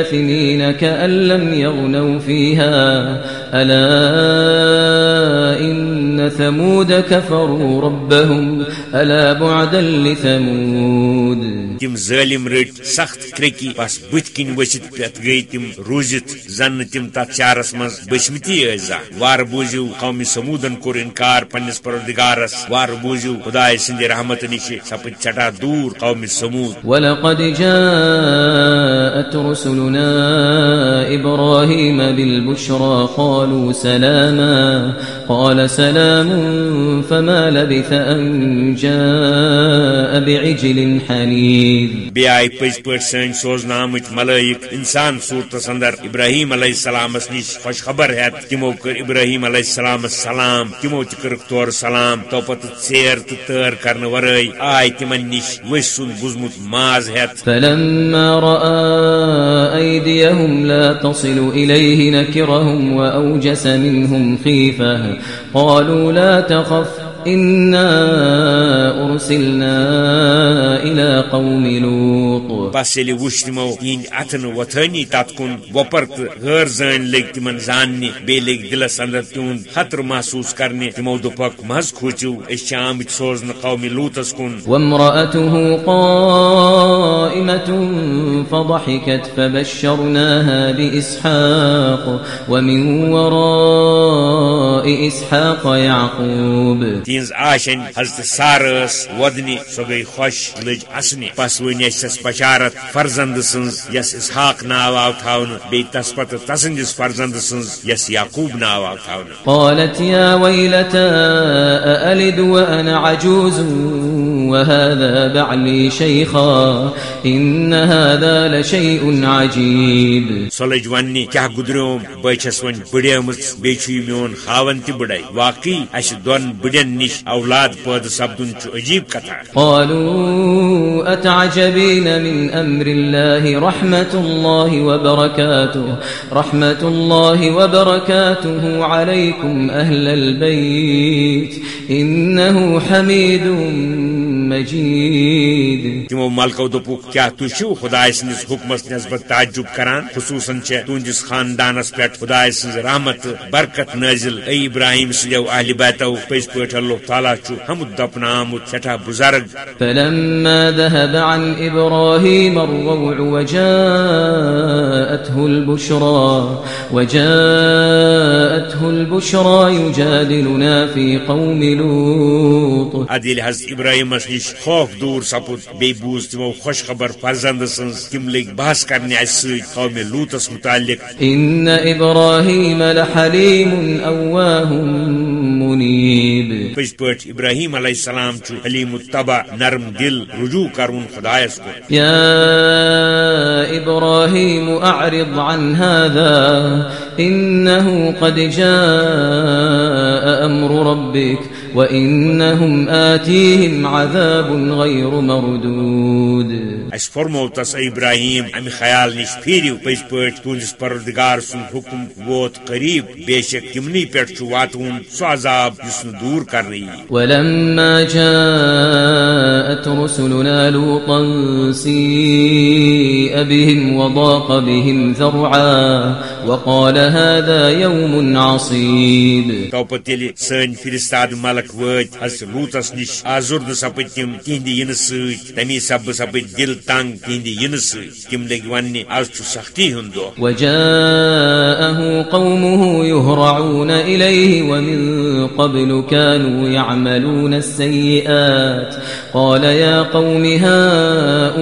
كأن لم يغنوا فيها ألا إن ثمود كفروا ربهم ألا بعدا لثمود. تم ظالم رٹ سخت کرکی بس بت کن وسط پت گئی تم روزت زن تم تر چارس من بسمتی ازا وار بوزیو قومی سمودن کور انکار پنس پردگارس وار بوزیو خدای سند رحمت نش سپت چٹا دور قومی سمود. ولقد جاءت رسلنا إبراهيم بالبشرى قال قالوا سلاما. قال سلام فما لبث أن جاء بعجل حنيذ. بی آئی پز پہ سن سوزن آمت ملائک انسان صورت اندر ابراہیم علیہ السلام نش خوش خبر ہیت تمو کر ابراہیم علیہ السلام سلام تمو تہ کر طور سلام تو پتہ ژیر تو تر کرنے ورائے آئی تمن نش وس سن بوزمت ماز ہیت فلما راى ايديهم لا تصل اليه نكرهم أوجس منهم خيفة. قالوا لا تخف إنا أرسلنا إلى قوم لوط. بس يلي وش تمو ين اتن وطني تات كن وپر غير زان لگ تمن زانني بي لگ دلس اندر تون خطر محسوس کرني تمو دپک مز کھوچو اس شام سوزن قوم لوطس كن وامرأته قائمة فضحكت فبشرناها بإسحاق ومن وراء إسحاق يعقوب. تہذ آشن حضرت سارس ودنی سو گئی خوش لج اسنی۔ پس ون اس بشارت فرزند سنز یس اسحاق ناو آو تھاون۔ بی تس پت تسندس فرزند سنز یس یعقوب ناو آو تھاون۔ قالت يا ويلتا أألد وأنا عجوز؟ وهذا بعلي شيخا إن هذا لشيء عجيب. سولج ونی کیا گدروم بچس ون بڑیمت بیچی میون خاون تہ بڑائی. واقعی اس دون بڑین نش اولاد پد سپدن عجیب کتھا قالوا أتعجبين من أمر الله رحمة الله وبركاته؟ رحمة الله وبركاته عليكم أهل البيت. إنه حميد مجید۔ تمو ملکو دپوک کیا تو چھو خدا سندس حکمس نسبت تعجب کران؟ خصوصا چھ تہندس خاندانس پہ خدا سن رحمت برکت نازل۔ اے ابراہیم سنو اہل بیتو پز پہ اللہ تعالیٰ چھ حمد دپن آمت سٹھا بزرگ۔ فلما ذهب عن ابراهيم الروع وجاءته البشرى وجاءته البشرى يجادلنا في قوم لوط۔ ادیل حضرت ابراہیم نش خوف دور سپد بی بوز تمو خوش خبر فرزند سنز تم لگ بحث کرنے اس قوم لوتس متعلق۔ إن إبراهيم لحليم أواه منيب پز پٲٹھۍ ابراہیم علیہ السلام چھُ حلیم الطبع نرم دل رجوع کرون خدایس کو يا إبراهيم أعرض عن هذا۔ إنه قد جاء أمر ربك وإنهم آتيهم عذاب غير مردود. اس فرمو تس ابراہیم امہ خیال نش پھیرو پز پٲٹھۍ تہنٛدس پروردگار سُنٛد حکم ووت قریب بے شک تمنٕے پٮ۪ٹھ چھُ واتوُن سُہ عذاب یُس نہٕ دوٗر کرنہٕ یی ولما جاءت رسلنا لوطا سيء بهم وضاق بهم ذرعا وقال هذا يوم عصيب. تو پتہ ییٚلہِ سٲنۍ فِرستاد ملک وٲتۍ حضرت لوٗتس نِش آزُردٕ سپٕدۍ تِم تِہنٛدِ یِنہٕ سۭتۍ تمی سببہٕ سپٕدۍ دل تنگ تِہنٛدِ یِنہٕ سۭتۍ تِم آز چھُ سختی ہُنٛد دۄہ وجاءه قومه يهرعون إليه ومن قبل كانوا يعملون السيئات. قال يا قوم هؤلاء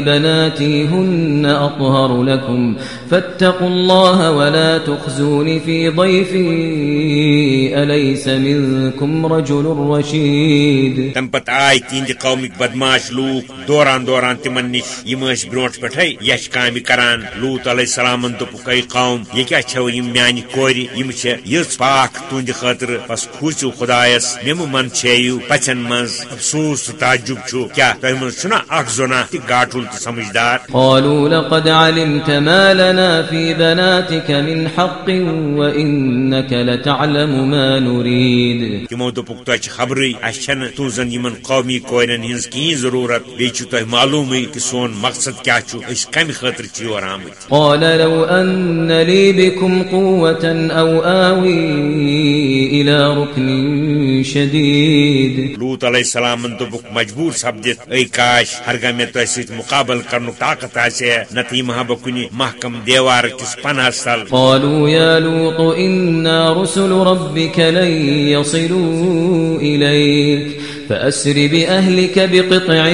بناتي هن أطهر لكم. فاتقوا الله ولا تخزون في ضيفي أليس منكم رجل رشيد. تم پتہ آئی تہندِ قومٕکۍ بدماش لوٗکھ دوران دوران تمن نش یم ٲسۍ برونٛٹھ پٮ۪ٹھے یش کامہِ کران. لوٗت علیہ السلامن دوٚپُکھ اے قوم یہِ کیٛاہ چھو یِم میانہِ کورِ یِم چھےٚ یٔژ پاک تُہنٛدِ خٲطرٕ بس کھوٗژِو خۄدایس مےٚ من چھیِو پژھٮ۪ن منٛز افسوٗس تہٕ تعجب چھُ کیٛاہ تۄہہِ منٛز چھُنا اکھ زۄنا تہِ گاٹُل تہٕ سمجھدار؟ قالوا لقد علمت ما لنا في بناتك من حق وإنك لتعلم ما نريد تمو تۄہہِ چھِ خبرٕے اَسہِ چھنہٕ تُہنٛزن یِمن قومی کورٮ۪ن ہٕنٛز کِہیٖنۍ ضروٗرت؟ بیٚیہِ چھُ تۄہہِ معلوٗمٕے کہِ سون مقصد کیٛاہ چھُ أسۍ کمہِ خٲطرٕ چھِ یور آمٕتۍ قال لو أن لي بكم قوة أو آوي إلى ركن شديد. لوٗت علیہ السلامن دوٚپُکھ مجبوٗر سپدِتھ اے کاش ہرگاہ مےٚ تۄہہِ سۭتۍ مُقابل کرنُک طاقت آسہِ ہے نتہٕ یِمہٕ ہا بہٕ کُنہِ محکم دیوار کس پناہ تل قالوا يا لوط، إنا رسل ربك لن يصلوا إليك، فأسر بأهلك بقطع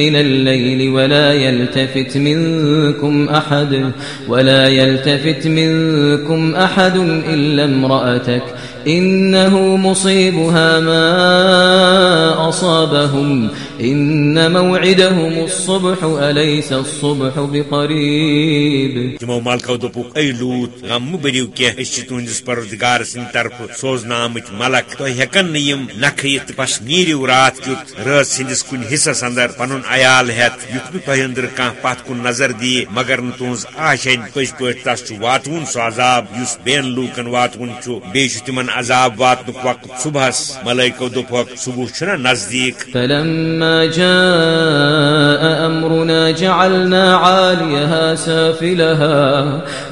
من الليل ولا يلتفت منكم أحد، ولا يلتفت منكم أحد إلا امرأتك. إنه مصيبها ما أصابهم. إن موعدهم الصبح، أليس الصبح بقريب؟ تمو ملکو دوپک اے لوت، غم بریو کی اس تہندس پروردگار سن طرف سوزنا آمت ملک. تو ہیکن نیم نکھیت پس نیریو رات کیت رات سندس کن حصص اندر پنن عیال ہیت. یت تہ اندر کان پت کن نظر دی مگر ن تہذ آشین پز پہ تس واتون سو عذاب. اس بین لوکن واتون بیش تمن عذاب واتنک وقت صبحس ملائکو دوپک صبح چھنا نزدیک۔ فلما جاء أمرنا جعلنا عاليها سافلها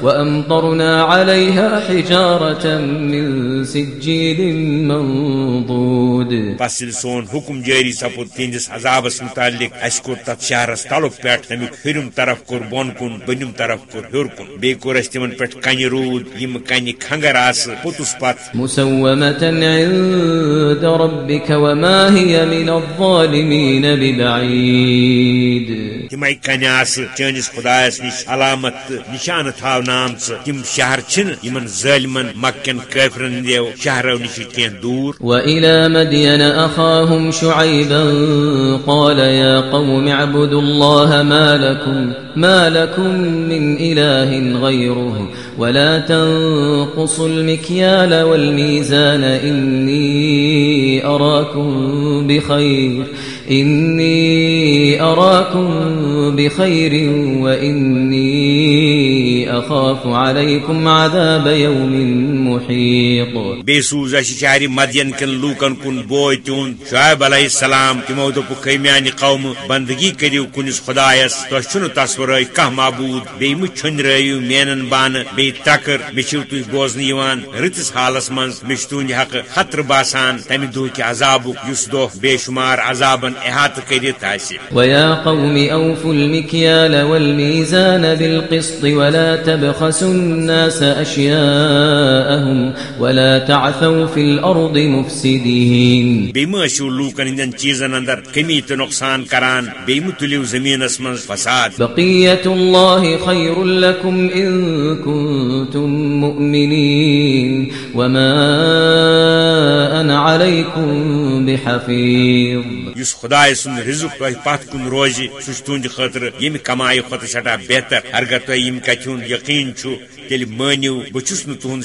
وأمطرنا عليها حجارة من سجيل منضود. یل سون حکم جاری سپود تہندس عذابس متعلق اس کور تت شہرس تلک پہ تمیک ہرم طرف کور بون کن بنم طرف کور ہر کن۔ بی کور اس تمن پہ کن رود یم کن کھنگر آس پوتس پت مسومة عند ربك وما هي من الظالمين ببعيد. تم کن آس چانس خدایس نش علامت نشان تھاؤنا آمت تم شہر چھ ان ظالمن مکن قفرن دیو شہرو نش کی دور. وإلى مدين أخاهم شعيبا قال يا قوم اعبدوا الله ما لكم ما لكم من إله غيره. ولا تنقصوا المكيال والميزان إني أراكم بخير إني أراكم بخير وإني أخاف عليكم عذاب يوم محيط. بی سوز اس شہر مدین کن لوکن کن بوئے تون السلام تمو دپ میانی قوم بندگی کریو کنس خدایس تو چھن تصور کہ معبود بی مہ چھنرایو مینن بان بی تکر مچھو تھی بوزن یوان رتس حالس من مچھ حق خطر باسان تمہ دہ کہ عذابک اس دہ بے شمار عذابن احاطہ کرت آسہ ويا قوم أوفوا المكيال والميزان بالقسط ولا تبخسوا الناس أشياءهم ولا تعثوا في الأرض مفسدين۔ بی مشو لوکن ہندین چیزن اندر کمی تو نقصان کران بی متلیو زمینس من فساد۔ بقية الله خير لكم إن كنتم مؤمنين۔ وما أنا عليكم بحفيظ۔ اس خدائے سن رزق تہ پت کن روز، سہ تہند خاطر یم کمائی کھت سٹھا بہتر۔ اگر تہ یم یقین تیل مانیو بچس ن تہند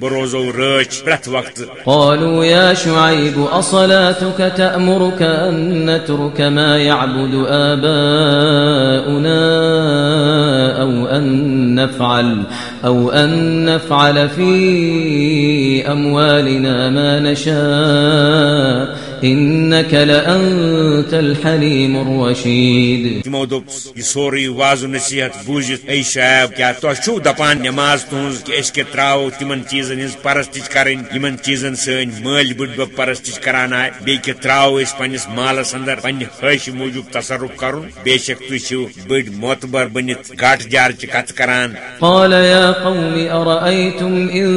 بہ روزو رچ پرت وقت قالوا يا شعيب، أصلاتك تأمرك أن نترك ما يعبد آباؤنا أو أن نفعل، أو أن نفعل في أموالنا ما نشاء. إنك لأنت الحليم الرشيد. تمو دوپس یہ سوری واض و نصیحت بوزت اے شعیب کیا تو چھو دپان نماز تہذ کہ اس کے تراو تمن چیزن ہز پرستش کرن یمن چیزن سن مل بڑ بب پرستش کران آئے بی کہ تراو اس پنس مالس اندر پنہ خواہش موجود تصرف کرن شک تھی چھو بڑ معتبر بنت گاٹ جار چ کت کران۔ قال يا قوم أرأيتم إن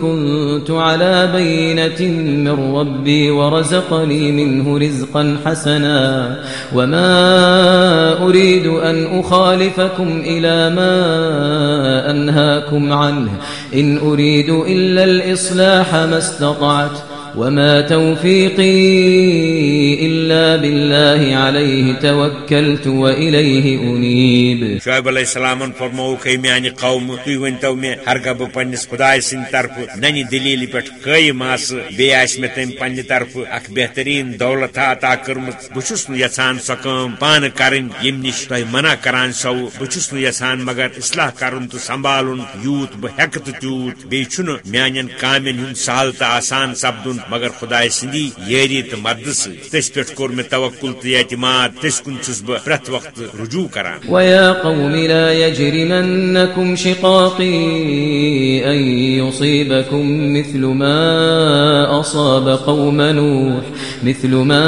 كنت على بينة من ربي ورزقني لي منه رزقا حسنا وما أريد أن أخالفكم إلى ما أنهاكم عنه إن أريد إلا الإصلاح ما استطعت وما توفيقي إلا بالله عليه توكلت وإليه أنيب شعیب علیہ السلام فرمو کہ میانہ قوم تھی ونتو مے ہرگہ بہ پنس خدائے سند طرف ننہ دلیل پہ قائم آس بی آس مے تم پنہ طرف اخ بہترین دولت عطا کرمت بچس نہ یژھان سو پان کرن یم نش تہ منع کران سو بچس نہ یژھان مگر اصلاح کرن تو سنبھالن، یوت بہ ہیک تو تیوت بی میانن کامن ہند سہل تو آسان سپدن مگر خدائے سندی یری تو مدد سی تس پہ کور مے توکل تو اعتماد، تس کن چھس بہ پرت وقت رجوع کران۔ ويا قوم لا يجرمنكم شقاقي أن يصيبكم مثل ما أصاب قوم نوح، مثل ما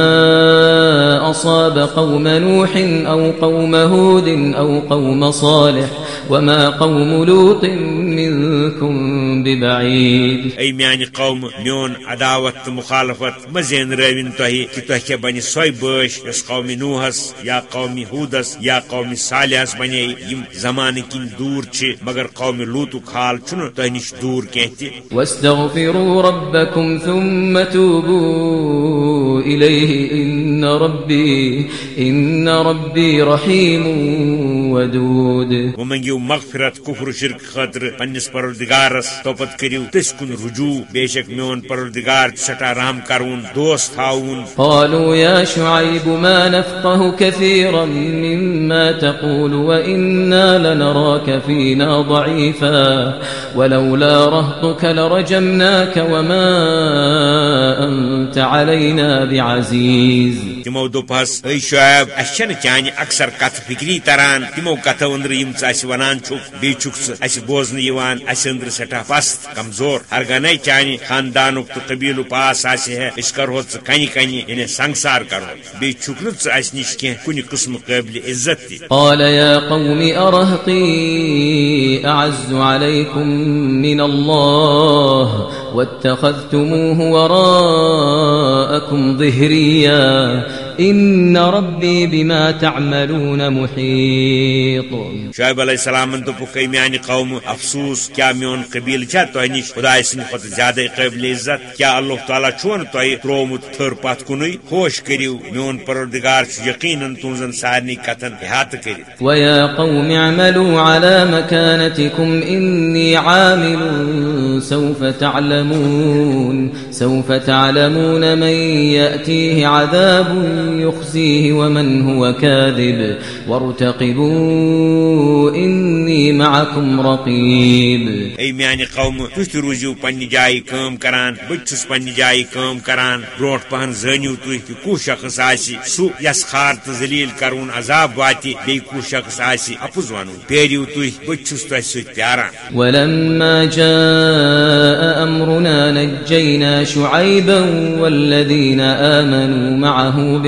أصاب قوم نوح أو قوم هود أو قوم صالح، وما قوم لوط منكم ببعيد اي میانہ قوم میون عداوت تو مخالفت مزین روین تہ کہ تہ کیا بنہ سوئی بش اس قومی نوحس یا قومی ہودس یا قومی صالحس بنے یم زمانہ کن دور چھ مگر قومی لوتک حال چھن تہ نش دور کینہ تہ واستغفروا ربكم ثم توبوا إليه إن ربي إن ربي رحيم ودود. ومنگیو مغفرت کفر شرک خاطر پنس پروردگارس توپت کریو تس کن رجوع، بے شک میون پروردگار سٹا رحم کرون دوست تھاون۔ قالوا يا شعيب ما نفقه كثيرا مما تقول وإنا لنراك فينا ضعيفا، ولولا رهطك لرجمناك وما أنت علينا بعزيز۔ تمو دوپس اے شعیب اشن چانہ اکثر کت فکری تران، تمو کتو اندر یم ثہ ونان چھک بی چھک اس بوزن یوان اس اندر سٹھا پست، کمزور ہرگنے چانہ خاندانک تو قبیل پاس آسہ ہے اس کرو ث کنہ کنہ انہیں یعنی سنگسار کرو۔ بی چھک نہ اس نش کی کن قسم قابل عزت تی قال يا قوم أرهقي أعز عليكم من الله، واتخذتموه وراءكم ظهريا إن ربي بما تعملون محيط شعیب علیہ السلام دپک اے میانہ قوم افسوس کیا میون قبیل چھا تہ نش خدا سند کھت زیادہ قابل عزت کیا اللہ تعالیٰ چھون تہ ترومت تھر پت کن خوش کریو میون پروردگار یقینا تہذن سارنی کتن احاطہ کرت ويا قوم اعملوا على مكانتكم إني عامل سوف تعلمون سوف تعلمون من يأتيه عذاب يخزيه ومن هو كاذب وارتقبوا إني معكم رقيب. اے میانہ قوم تھی روزیو پنہ جائیں کام کران بہس پنہ جائیں کام کران. برو پہن زنیو تھی کہ شخص آسی سہ یس خار تو ذلیل عذاب واتی بی کو شخص آسی. اپز ون پیریو تھی بہس تہ پیاران ولما جاء أمرنا نجينا شعيبا والذين آمنوا معه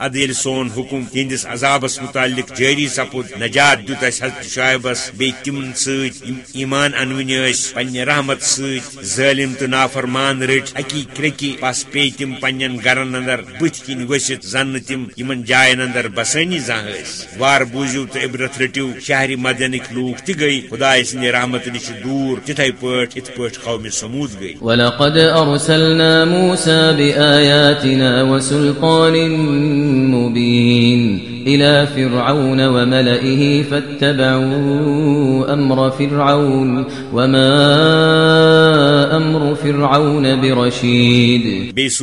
اد سون حکم تہندس عذابس متعلق جاری سپود نجات دیت اس حضرت شعیبس۔ بی تمن ست ایمان انونی اس پنہ رحمت ست ظالم تو نافرمان رٹ اکی کرکی پس پی تم پنن گرن اندر بت کن وسط زن تم یمن جائن اندر بسانی زان وار بوزیو تو عبرت رٹیو شہر مدنک لوگ تہ گئی خدا سند رحمت نش دور، تتھے پٹ ات پٹ قوم سمود گئی ولقد أرسلنا موسى بآياتنا وسلطان مبين. إلى فرعون وملئه فاتبعوا أمر فرعون وما أمر فرعون برشيد. اس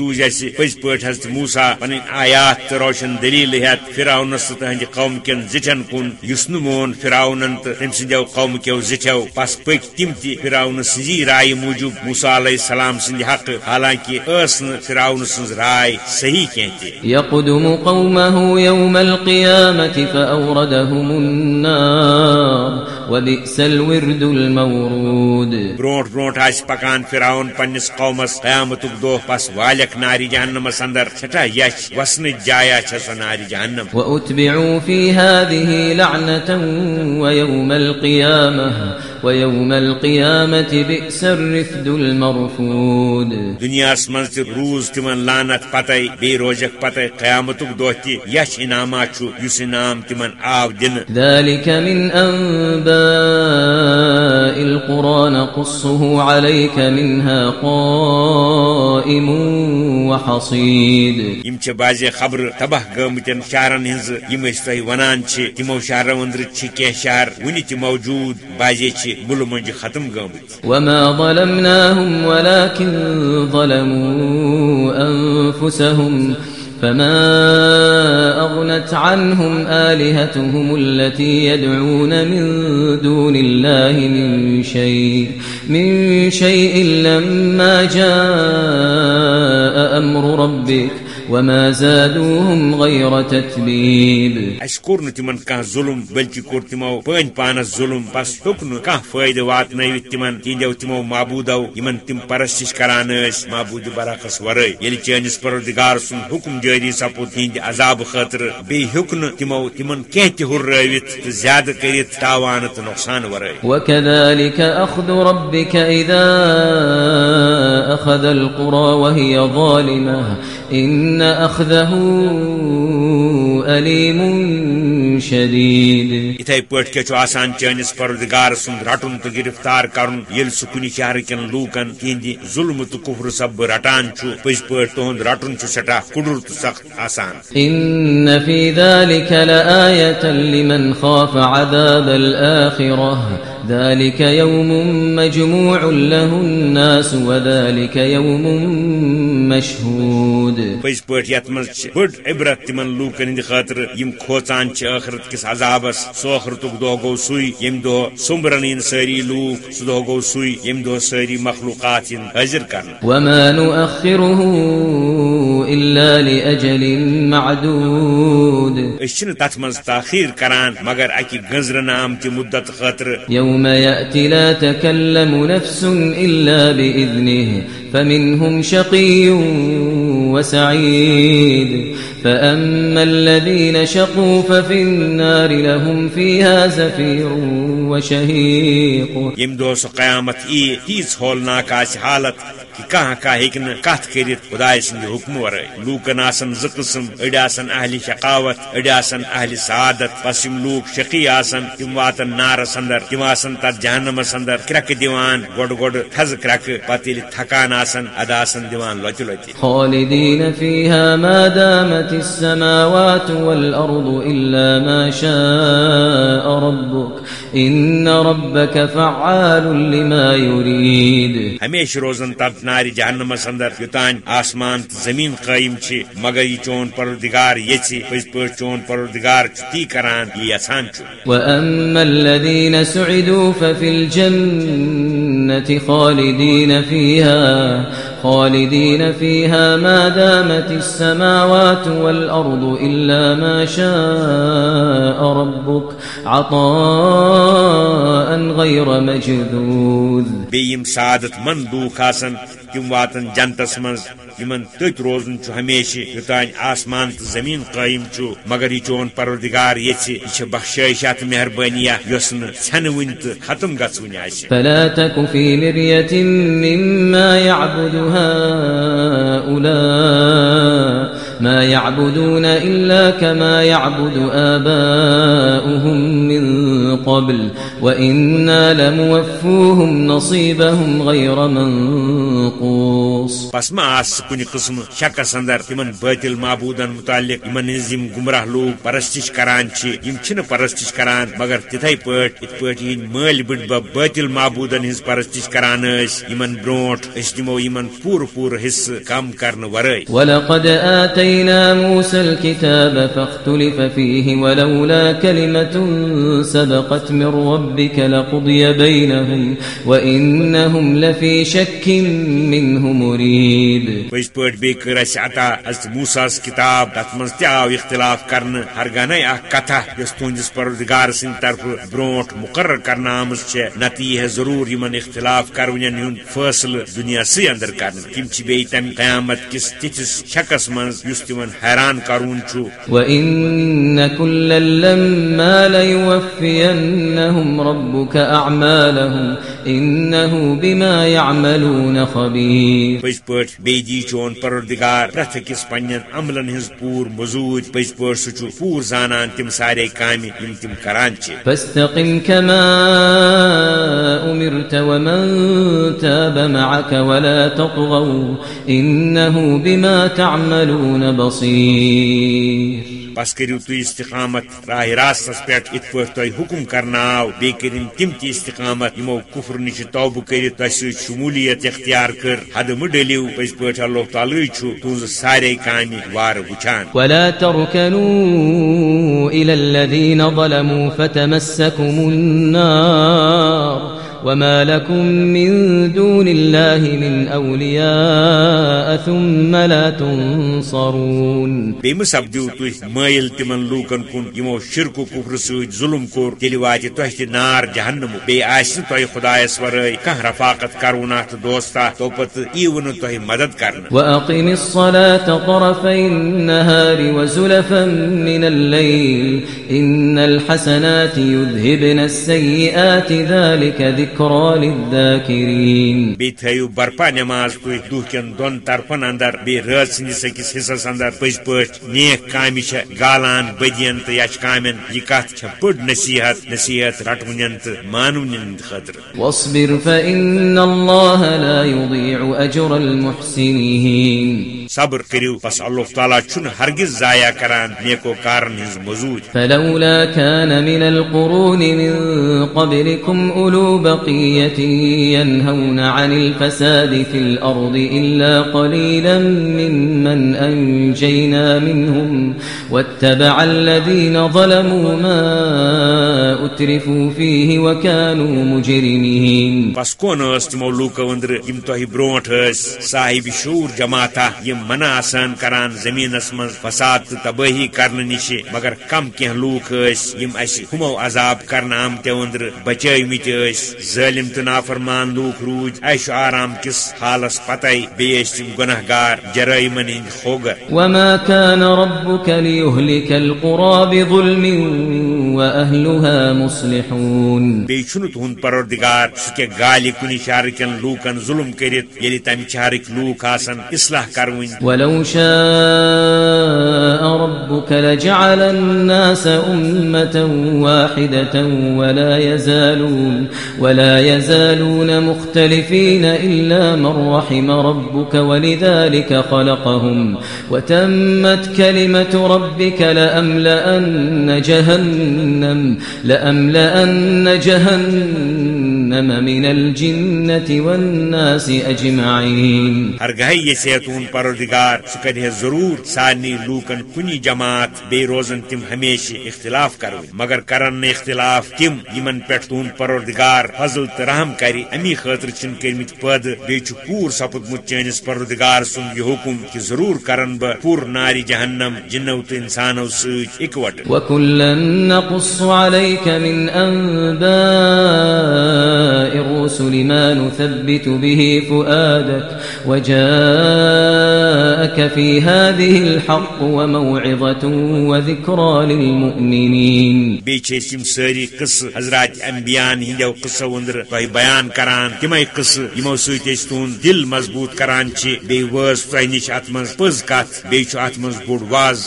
پز پٹ حضرت موسا پن آیات روشن دلیل ہت فراؤنس تہندِ قوم کن زچن کن یس مون فراؤنن تو تم سندو قوم کیو زچو پس پک تم تہ فراؤن سزی رائے موجود موسا علیہ السلام سند حق حالانکہ اس نہ فراؤن سز رائے صحیح کینتہ قومه يوم القيامة فأوردهم النار وبئس الورد المورود. برونٹ برونٹ آس پکان فراؤن پنس قومس قیامتک دہ پس والک ناری جہنمس اندر سٹھا یش وسن جایا چھ سو ناری جہنم. وأتبعوا في هذه لعنة ويوم القيامة ويوم القيامة بئس الرفد المرفود دنیا من تہ روز تمن لانت پتہ بی روزک پتہ قیامتک دہ تہ یش انعامات چھُ یس انعام تمن آو دن۔ ذلك من أنباء القرى نقصه عليك منها قائم وحصيد یم چھ بازی خبر تباہ گمتن شہرن ہز یم اس تہ ونان چھ تمو شہرو اندر چھ کی شہر ونی موجود بازی چھ مل منج ختم گمت وما ظلمناهم ولكن ظلموا أنفسهم فما أغنت عنهم آلهتهم التي يدعون من دون الله من شيء من شيء لما جاء أمر ربك وما زادوهم غير تتبيب کور تمن کان ظلم بلکہ کور تمو پن پانس ظلم بس ہک کان فائدہ وات نوت تمن تہندو تمو معبودو یمن تم پرستش کران اس معبود برعکس ورے یل چانس پروردگار سن حکم جاری سپو تہند عذاب خاطر بی ہکن تمو تمن کی تہ ہروت زیادہ کرت تاوان تو نقصان ورے وكذلك اخذ ربك اذا اخذ القرى وهي ظالمه إن أخذه أليم شديد اتھے پٹ کے آسان چانس پردگار سند رٹن تو گرفتار کرن یل سہ کن شہر کن لوکن تہند ظلم تو کفر سب رٹان پز پہ تہد رٹن سٹھا کڑر تو سخت آسان. ان في ذلك لآية لمن خاف عذاب الآخرة ذلك يوم مجموع له الناس وذلك يوم مشهود پز پہ یت من بڑ عبرت تمن لوکن ہند خاطر یم کھوچان آخرت کس عذابس سو آخرت دہ گو سی یم دہ سمبرن ان ساری لوک سہ دہ گو سی یم دہ ساری مخلوقات ان حاضر کر وما نؤخره الا لاجل معدود. اس تت من تاخیر کران مگر اکہ گنزرن آمت مدت خاطر يوم يأتي لا تكلم نفس إلا بإذنه فمنهم شقي وسعيد فأما الذين شقوا ففي النار لهم فيها زفير وشهيق يمدوس قيامت اي تيز هولناك ہولناک حالت کہ کہاں کت کرت خدا سند حکم ورائے لوکن آسن ز قسم اڑ آسن اہل شقاوت اڑ آسن اہل سعادت۔ بس یم لوک شقی آسن تم واتن نارس اندر تم آسن تر جہنمس اندر کرک دیوان گوڑ گوڑ تھز کرک پتہ یل تھکان آسن ادا آسن دیوان لچ لچ خالدين فيها ما دامت السماوات والأرض إلا ما شاء ربك إن ربك فعال لما يريد ہمیشہ روزن تب نار جہنمس اندر یوتان آسمان تو زمین قائم چھ مگر یہ چون پروردگار یہ پز پہ چون پروردگار تی کران یہ یسان چھ الذين سعدوا ففي خالدين فيها خالدين فيها ما دامت السماوات والأرض إلا ما شاء ربك عطاء غير مجذوذ۔ بيم سعادت من لوک آسن تم واتن جنتس من یمن تت روزن چھ ہمیشہ یوتان آسمان تو زمین قائم چھ، مگر یہ چون پروردگار یچ یہ بخشائشات مہربانی یس ن ون تو ختم گھن آس فلا مما هؤلاء ما يعبدون إلا كما يعبد آباؤهم من قبل وإنا لموفوهم نصيبهم غير منقوص بس ما آس کن قسم شکس اندر تمن باطل معبودن متعلق ہز یم گمراہ لوگ پرستش کران چھ یم چھن پرستش کران مگر تتھے پٲٹھۍ ات پٲٹھۍ ہند مٲلۍ بٔڈۍ بب باطل معبودن ہز پرستش کران ٲسۍ یمن برونٹھ أسۍ دمو یمن پوٗرٕ پوٗرٕ حصہٕ کم کرنہٕ ورٲے۔ ولقد آتينا موسى الكتاب فاختلف فيه ولولا كلمة سبقت من ربك لقضي بينهم وإنهم لفي شك منه مريب. پٔزۍ پٲٹھۍ بیٚیہِ کٔر عطا حضرت موساس کِتاب تتھ منٛز تہِ آو اختلاف کرنہٕ ہرگانے اکھ کتھا یۄس تُہنٛدِس پروردگار سٕنٛدِ طرفہٕ برونٛٹھ مقرر کرنہٕ آمٕژ چھےٚ نتہٕ یی ہے ضروٗر یِمن اختلاف کرونین ہُنٛد فٲصلہٕ دُنیاہسٕے اندر کرنہٕ تِم چھِ بیٚیہِ قیامت کِس تِتھِس شکس منٛز یُس حیران کرون چھو۔ وإن كلا لما ليوفينهم ربك أعمالهم إنه بما يعملون خبير. پٔزۍ پٲٹھۍ بیٚیہِ دی چون پروردگار پرٛٮ۪تھ أکِس پننٮ۪ن عملن ہٕنٛز پوٗرٕ مزوٗرۍ پٔزۍ پٲٹھۍ سُہ چھُ پوٗرٕ زانان تِم سارے کامہِ یِم تِم کران چھِ فاستقم كما أمرت ومن تاب معك ولا تطغوا إنه بما تعملون بصير. بس کٔرِو تُہۍ استقامت راہ راستس پٮ۪ٹھ یِتھ پٲٹھۍ تۄہہِ حُکم کرنہٕ آو بیٚیہِ کٔرِن تِم تہِ استقامت یِمو کُفر نِش توبہٕ کٔرِتھ تۄہہِ سۭتۍ اختیار کٔر۔ حدٕ مہٕ ڈٔلِو پٔزۍ پٲٹھۍ اللہ تعالیٰ چھُ تُہنٛزٕ سارے کامہِ وارٕ وٕچھان۔ ولا تركنوا إلى الذين ظلموا فتمسكم النار وما لكم من دون الله من أولياء ثم لا تنصرون بیم سپدو تھی مائل تمن لوکن کن یمو شرک و کفر ست ظلم کور تیل وات تہ تہ نار جہنم بی آس تہ خدایس ورائے کھانا رفاقت کرون ات دوستا تو پت ایو نہ تہ مدد کرنا وأقم الصلاة طرفي النهار وزلفا من الليل إن الحسنات يذهبن السيئات ذلك ذكرى للذاكرين. بی تھو برپا نماز تھی دہ کن دون طرفن اندر بی رات سندس اکس حصس اندر پز پہ نیک کام گالان بدین تو یچ کامن یہ کت بڑ نصیحت نصیحت رٹون تو مانون خاطر۔ واصبر فإن الله لا يضيع أجر المحسنين. صبر کرو بس اللہ تعالیٰ چھ ہرگز ضائع کران نیکو کارن ہز مزود۔ فلولا كان من القرون من قبلكم أولو بقية ينهون عن الفساد في الأرض إلا قليلا ممن أنجينا منهم واتبع الذين ظلموا ما أترفوا فيه وكانوا مجرمين. بس کون اس تمو لوکو اندر یم تہ برونٹ اس صاحب شور جماعتا یم منع آسان کران زمینس من فساد تباہی کرنے نش مگر کم کی لوک اس یم اس ہمو عذاب کرنا آمت اندر بچٲومٕتۍ ٲسۍ ظٲلم تو نافرمان لوک روٗدۍ عیش و آرام کس حالس پتے بیٚیہِ ٲسۍ تِم گناہ گار جرٲیمن ہٕنٛدۍ ہوگر۔ وما كان ربك ليهلك القرى بظلم وأهلها مصلحون بیٚیہِ چھُنہٕ تُہُنٛد پروردگار گالہِ کُنہِ شہرٕ کٮ۪ن لوٗکن ظُلم کٔرِتھ ییٚلہِ تمہِ شہرٕکۍ لوٗکھ آسن اصلاح کروٕنۍ۔ ولو شاء ربك لجعل الناس أمة واحدة ولا يزالون ولا يزالون مختلفين إلا من رحم ربك ولذلك خلقهم وتمت كلمة ربك لأملأن جهنم لأملأن جهنم من الجنة والناس أجمعين. ہرگاہ یسے تہد پروردگار سہ کرے ضرور سارے لوکن کنی جماعت بی روزن تم ہمیشہ اختلاف کرو مگر کرن اختلاف تم یمن پہ تہد پروردگار فضل تو رحم کر امی خاطر چن کرمت پد بیچ پور سپدمت چانس پروردگار سن یہ حکم کہ ضرور کرن بہ پور ناری جہنم جنو تو انسانو ست اکوٹ وكلا نقص عليك من أنباء الرسل ما نثبت به فؤادك وجاءك في هذه الحق وموعظة وذكرى للمؤمنين بیچ یم ساری قصہ حضرات انبیان ہندو قصو اندر تہ بیان کران تمے قصہ یمو ست تہد دل مضبوط کران چھ۔ بی وز تہ نش ات من پز کت بی ات من بوڑ واز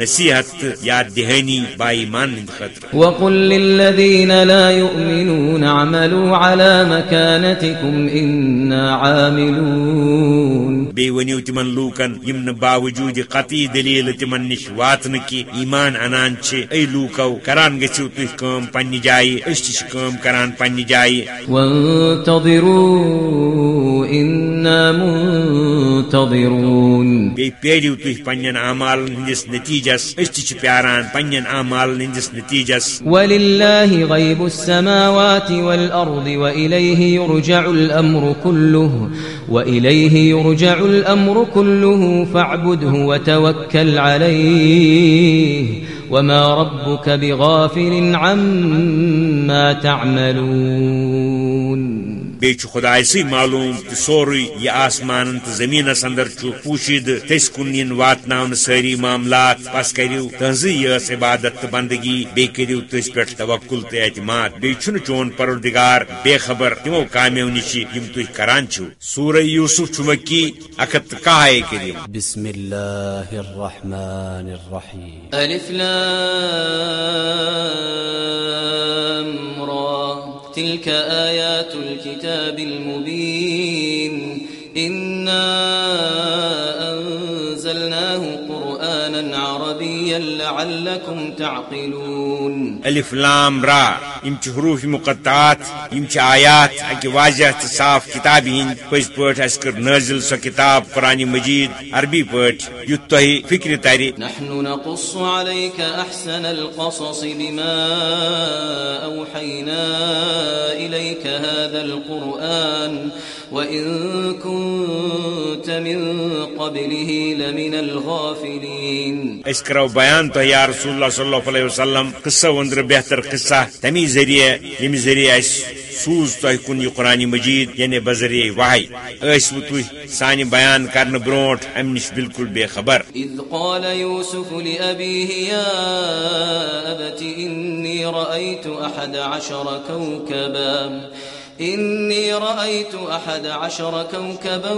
نصیحت تو یاد دہانی با ایمان خاطر وقل للذين لا يؤمنون اعملوا على مكانتكم إنا عاملون بی ونیو تمن لوکن یم نہ باوجود قطعی دلیل تمن نش واتن کی ایمان انان چھ ای لوکو کران گژھو تھی کام پنہ جائے اس تہ چھ کام کران پنہ جائے وانتظروا إنا منتظرون۔ بی پیریو تھی پنن اعمال ہندس نتیجس اس تہ چھ پیاران پنن اعمال ہندس نتیجس۔ ولله غيب السماوات والأرض وإليه يرجع الأمر كله وإليه يرجع الأمر كله فاعبده وتوكل عليه وما ربك بغافل عما تعملون بی خدائے سی معلوم کہ سوری یہ آسمان تو زمینس اندر چھ پوشید تس کن واتن ساری معاملات بس کرو تہذی یس عبادت تو بندگی بی کرو تس پہ توکل تو اعتماد بی چھ چون پروردگار بے خبر تمو کامیو نش یم تھی کران چھو سورہ یوسف چھ مکی اکت کہائے کریم بسم الله الرحمن لام را تلك آيات الكتاب المبين. إنا أنزلناه قرآنا عربيا لعلكم تعقلون. ألف لام را. یم حروف مقطعات، یم آیات اکہ واضح تو صاف کتاب ہند۔ پز پہ اس کر نازل سو کتاب قرآن مجید۔ عربی پہ یت تہ فکر تر نحن نقص عليك القصص بما هذا القرآن۔ وإن كنت من قبله لمن الغافلين اس کرو بیان تو یا رسول اللہ صلی اللہ علیہ وسلم قصہ وندر بہتر قصہ تمی ذریعہ یم ذریعہ اس سوز کن یہ قرآن مجید یعنی بذریعہ واحی اس تھی سان بیان کرنے بروٹ ام نش بالکل بے خبر۔ اذ قال يوسف لأبيه يا أبت إني رأيت أحد عشر كوكبا۔ إني رأيت أحد عشر كوكبا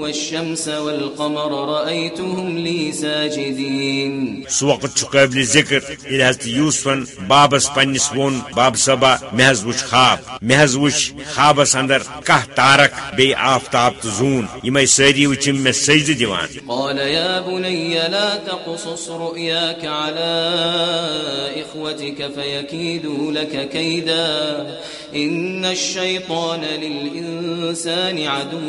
والشمس والقمر رأيتهم لي ساجدين. سو وقت قابل ذکر یل حضرت یوسفن بابس پنس وون باب صبا محض وچ خواب محض وچ خوابس اندر کہ تارک بی آفتاب تو زون یمے ساری وچم میں سجد دیوان قال يا بني لا تقصص رؤياك على إخوتك فيكيدوا لك كيدا. إن الشيطان للإنسان عدو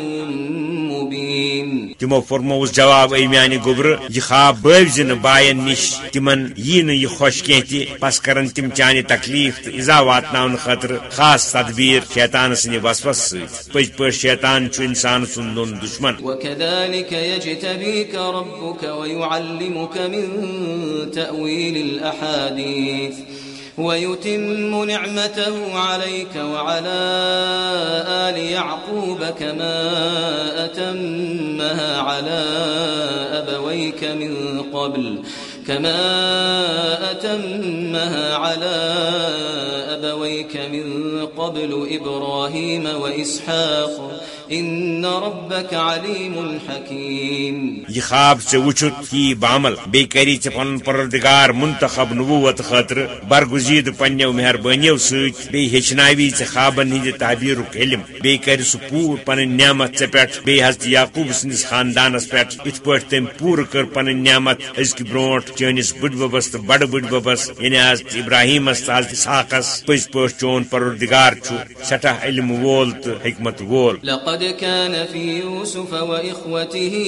مبين. تمو فرموس جواب اے میانی گوبر یہ خواب بوزن بائن نش تمن یہ نا یہ خوش کی تی پس کرن تم چانہ تکلیف تو ایزا واتناون خاطر خاص تدبیر شیطان سنی وسوس ست پز پہ شیطان چھ انسان سن نون دشمن. وكذلك يجتبيك ربك ويعلمك من تأويل الأحاديث. ويتم نعمته عليك وعلى آل يعقوب كما أتمها على أبويك من قبل، كما أتمها على أبويك من قبل إبراهيم وإسحاق. إن ربك عليم حكيم. یہ خواب ژے وچھت کی بعمل بی کری ژے پن پردگار منتخب نبوت خاطر برگزید پنو مہربانیو ست بی ہچناوی ژے خوابن ہند تعبیرک علم بی کر پور پن نعمت ژے پہ بی حضرت یعقوب سندس خاندانس پہ ات پہ تم پور کر پن نعمت ازک برونٹ چٲنِس بٕڈ ببس تو بڑ بٕڈ ببس یعنی حضرت ابراہیمس تو حضرت اسحاقس پٔزۍ پٲٹھۍ چون پروردگار چھُ سٮ۪ٹھاہ علم وول تہٕ حکمت وول۔ لقد كان في يوسف وإخوته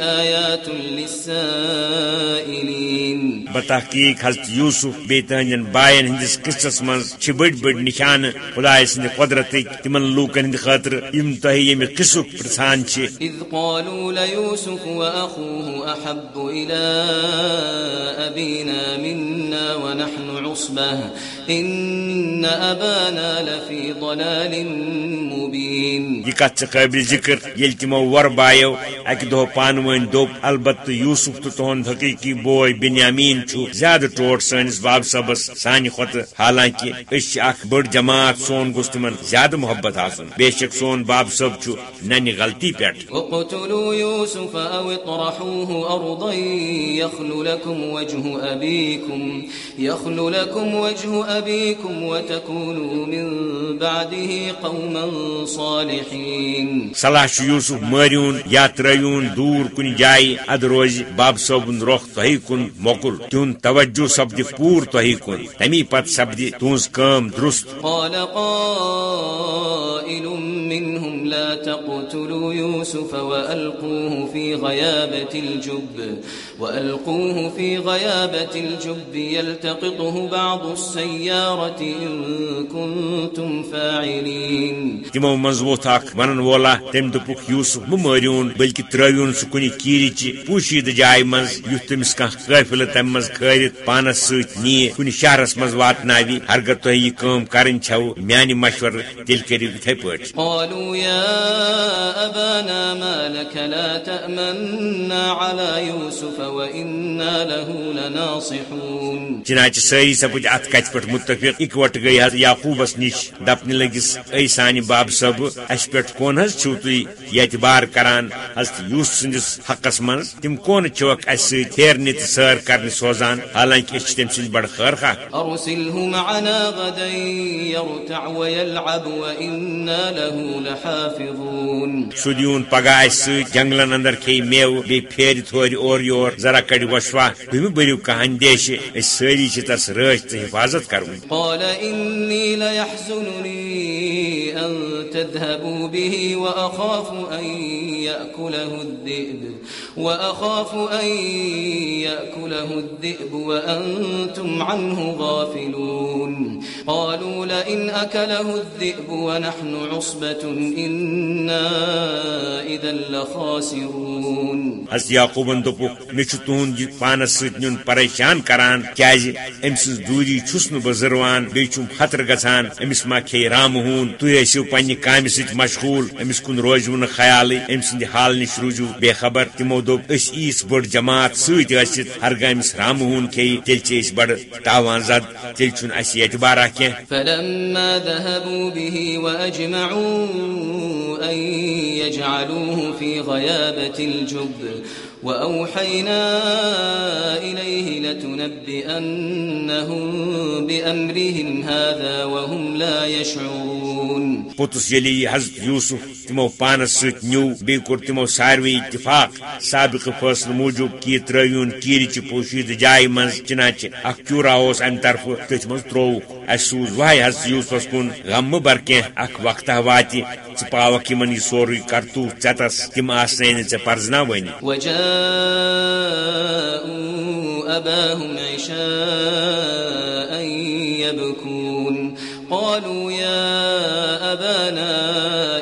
آيات للسائلين. بتحقیق حضرت یوسف بی تہندین باین ہندس قصص من چھ بڑ بڑ نشان خدائے سند قدرت تمن لوکن ہند خاطر یم تہ یم پرسان چھ۔ إذ قالوا ليوسف وأخوه أحب إلى أبينا منا ونحن عصبة. إن أبانا لفي ضلال مبين. یہ کت چھ قابل ذکر یل تمو ور بایو اکہ دہ پان ون دوپ البتہ یوسف تو تہند حقیقی بوے بنیامین چھو زیادہ ٹوٹ سانس باب صبس سانہ کھت حالانکہ اس اخ بڑ جماعت سون گوس تمن زیادہ محبت آسن بے شک سون باب صب چھو ننہ غلطی پٮ۪ٹھ اقتلوا يوسف أو اطرحوه أرضا يخل لكم وجه أبيكم يخل لكم وجه أبيكم وتكونوا من بعده قوما صالحين. صلاح چھ یوسف مریون یا ترون دور کن جائے اد روز باب صبن رخ تہی کن موکل تہن توجہ سپد پور تہی کن تمی پت سپد تہذ کام درست. قال قائل منهم لا تقتلوا يوسف وألقوه في غيابة الجب. وألقوه في غيابة الجب يلتقطه بعض السيارة إن كنتم فاعلين تمو مز ووت اخ ونن وولا تم دپک یوسف مہ مریون بلکہ ترون سہ کن کیرچ پوشید جائے مز یت تمس کان قافل تم مز کھارت پانس ست نی کن شہرس مز واتناوی ہرگر تہ یہ کام کرن چھو میانہ مشور تیل کریو اتھے پٲٹھۍ قالوا يا أبانا ما لك لا تأمنا على يوسف وإنا له لناصحون چنانچہ ساری سپد ات کت پہ متفق اکوٹ گئی حضرت یعقوبس نش دپن لگس اے سانہ باب صب اس پہ کون حض چھو تھی یہ اعتبار کران؟ حضرت یوسف سندس حقس من تم کون چھوک اس پھیرنے تو سیر کرنے سوزان؟ حالانکہ اس تم سند بڑ خیر خواہ أرسله معنا غدا يرتع ويلعب وإنا له لحافظون. سہ دیون پگہ اس جنگلن اندر کھی میو بی پھیر تھور اور یور۔ ذرا کڑ وشوا تم بریو کہ اندیش اس چھ تس رچ تو حفاظت کرون قال تذهبوا به الذئب الذئب عنه غافلون. قالوا لئن أكله الذئب ونحن عصبة، إنا إذا لخاسرون. حضرت یعقوبن دپ مے تہد جی پانس ست نن پریشان کران کیازِ ام سز دوری چھس نہ بہ خطر گژھان أمِس ما کھے رام ہون تُہۍ ٲسِو پننہِ کامہِ سۭتۍ مشغوٗل أمِس کُن روزوٕ نہٕ خیالٕے أمۍ سٕنٛدِ حال نِش روٗزِو بے خبر تِمو دوٚپ أسۍ ییٖژ بٔڑ جماعت سۭتۍ ٲسِتھ ہرگاہ أمِس رام ہون کھیٚیہِ تیٚلہِ چھِ أسۍ بڑٕ تاوان زد تیٚلہِ چھُنہٕ اَسہِ اعتبارا کینٛہہ وأوحينا إليه لتنبئنهم بأمرهم هذا وهم لا يشعرون. پوتس یلی حضرت یوسف تمو پانس ست نیو بی کور تمو ساروی اتفاق. سابق فصل موجود کی ترون کیر چ پوشید جائے من چنانچہ اخ کیورا اس ان طرف تت من ترو اسوز وای حضرت یوسف کن غم برکہ اخ وقتہ واتی پاوک یمن یہ سوری کرتو چتس تم آسین ژ پرزنا ونی۔ وجاءوا أباهم عشاء يبكون۔ قالوا يا أبانا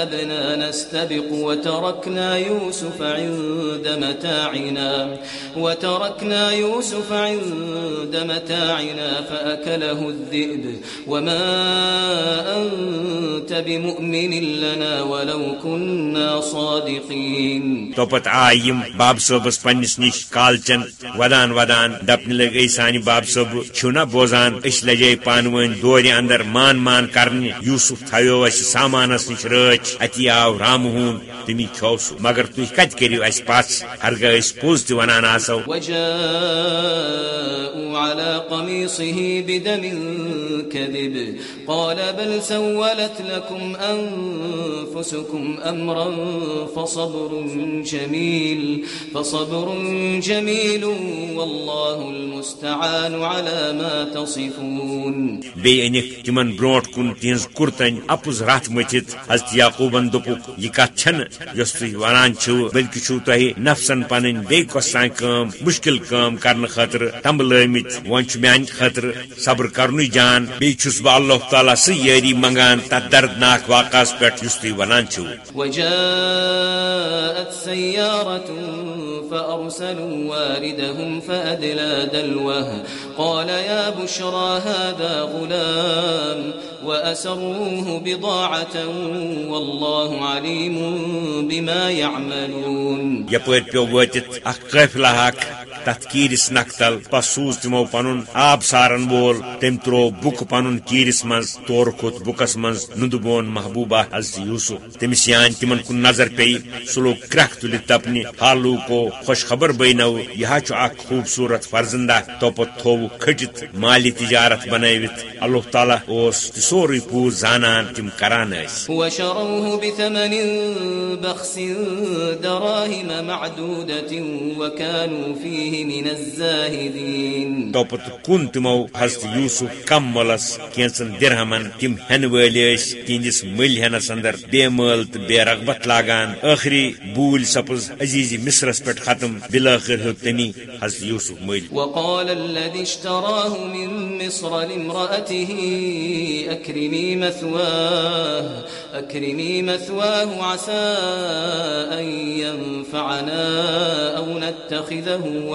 ذهبنا نستبق وتركنا يوسف عند متاعنا وتركنا يوسف عند متاعنا فأكله الذئب وما أنت بمؤمن لنا ولو كنا صادقين توپت آئیم باب صوبس پنس نش کالچن ودان ودان دپن لگ ای سانی باب صوب چھونا بوزان اس لجے پانوین دور اندر مان مان کرنے یوسف تھو اس سامانس نش رچ اتی آو رام ہون تمی کھو سو مگر تھی کت کرو اس پاس؟ ہرگاہ اس پوز تہ ونان آسو۔ على قميصه بدم كذب۔ قال بل سولت لكم أنفسكم أمرا فصبر جميل۔ فصبر جميل والله المستعان على ما تصفون۔ بی انک تمن بروٹ کن تہذ کرتن اپز رات متت حضرت یعقوبن دپک یہ کت چھ یس تھی ونان بلکہ چھو تہ نفسن پن بی کسان کم مشکل کم کرنے خاطر. تمب لمت ون میان خاطر. صبر کرن جان. بی چھس بہ اللہ تعالی سی یاری منگان تر دردناک واقعہ پہ اس تھی ونان چھو وجاءت سيارة فأرسلوا واردهم فأدلى دلوه. قال يا بشرى هذا غلام وأسروه بضاعة والله عليم بما يعملون. يپر پیو واتت اخ قافلہ حق تت کیرس نقتل پس سوز تمو پن آب سارن وول تم ترو بک پن کیرس مز تور کھوت بکس مز ند بون محبوبہ حضرت یوسف۔ تمس یان تمن کن نظر پی سلو کرک تل تپنی، حالو کو خوش خبر بینو یہ اخ خوبصورت فرزندہ توپت تھو کھٹت، مالی تجارت بنوت اللہ تعالی اس سوری پور زانان تم کران بثمن بخس، دراهم معدودة، وكانوا فيه من الزاهدين. توپت کن تمو حضرت یوسف کم ملس کینسن درہمن تم ہن ولس تہندس مل ہنس اندر بے مل تو بے رغبت لاگان۔ آخری بول سپز عزیز مصرس پہ ختم بلاخر ہو تمی حضرت یوسف مل۔ وقال الذي اشتراه من مصر لامرأته أكرمي مثواه أكرمي مثواه عسى أن ينفعنا أو نتخذه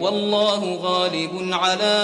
والله غالب على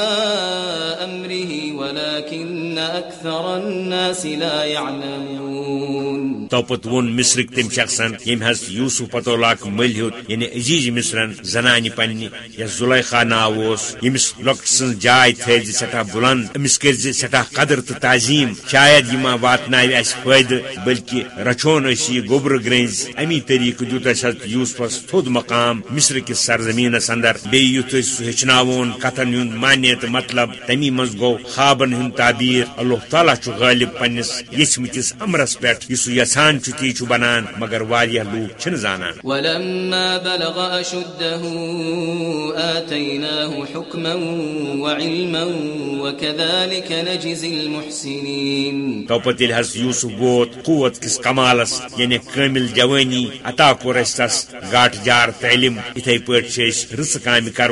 أمره، ولكن أكثر الناس لا يعلمون. توپت ون مصرک تم شخصن یم حض یوسف پتولاک مل ہیوت یعنی عزیز مصرن، زنانی پننی یس زلیخا ناو یمس لوکٹ سن جائے تھز جی سٹھا بلند، امس کرز جی سٹھا قدر تو تعظیم، شاید یما واتناو اس فائدہ بلکہ رچون اس یہ گوبر گرنز امی طریق دیوت اس یوسفس تھود مقام مصر کس سرزمین اندر بی یت ہچن کتن ہند معنی تو مطلب تمی مز گو خوابن ہند تعبیر۔ اللہ تعالیٰ غالب پنس یچمتس امرس پہ اس یسان تی بنان مگر واریہ لوگ چھ زانان۔ ولما بلغ اشده آتيناه حكما وعلما وكذلك نجزي المحسنين۔ توپت حس یوسف ووت قوت کس کمالس یعنی کامل جوانی عطا کور تس گاٹ جار تعلیم اتھے پہ رس کام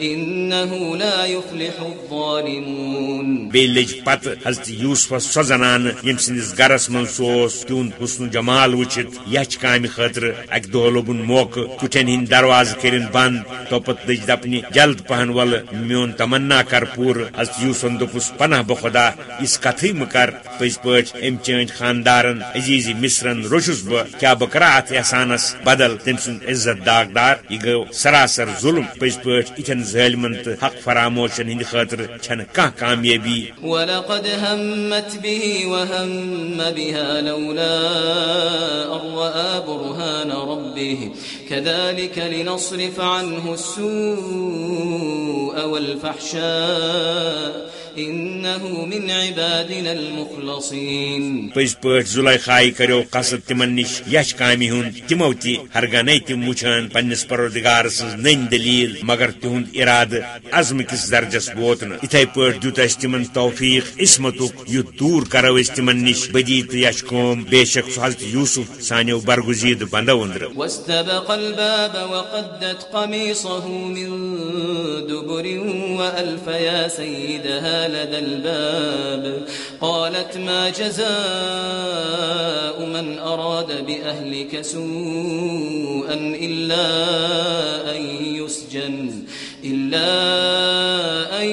انه لا يفلح الظالمون. بیلج پت حضرت یوسف سو زنان یم سندس گرس من سوس تہد حسن جمال وچت یچ کامہ خاطر اک دہ لوبن موقع کٹھن ہند دروازہ کرن بند. توپت دج دپنہ جلد پہن ول، میون تمنا کر پور. حضرت یوسفن دپس، پناہ بخدا اس کتھی مکر پز پہ ام چانج خاندارن، عزیزی مصرن روشس بہ. کیا بہ ات احسانس بدل؟ تم سن عزت داغدار یہ گو سراسر ظلم. پز پہ اتن ظالمن تو حق فراموشن ہند خاطر چھن کان کامیابی؟ ولقد همت به وهم بها لولا أن برهان ربه. كذلك لنصرف عنه السوء والفحشاء. انه من عبادنا المخلصين. پز پٹ زلیخائی کرو قصد تمن نش یش کامی ہن تمو تی ہرگنے تم وچھان پنس پروردگار سن نن دلیل مگر تہند اراد عزم کس درجس ووتن اتھے پٹ دیت اس تمن توفیق اسمتک یو دور کرو اس تمن نش بدی تو یش قوم بے شک حضرت یوسف سانیو برگزید بندو اندر واستبق الباب وقدت قميصه من دبر والف يا سيدها لدى الباب. قالت ما جزاء من أراد بأهلك سوءا إلا أن يسجن. إلا أن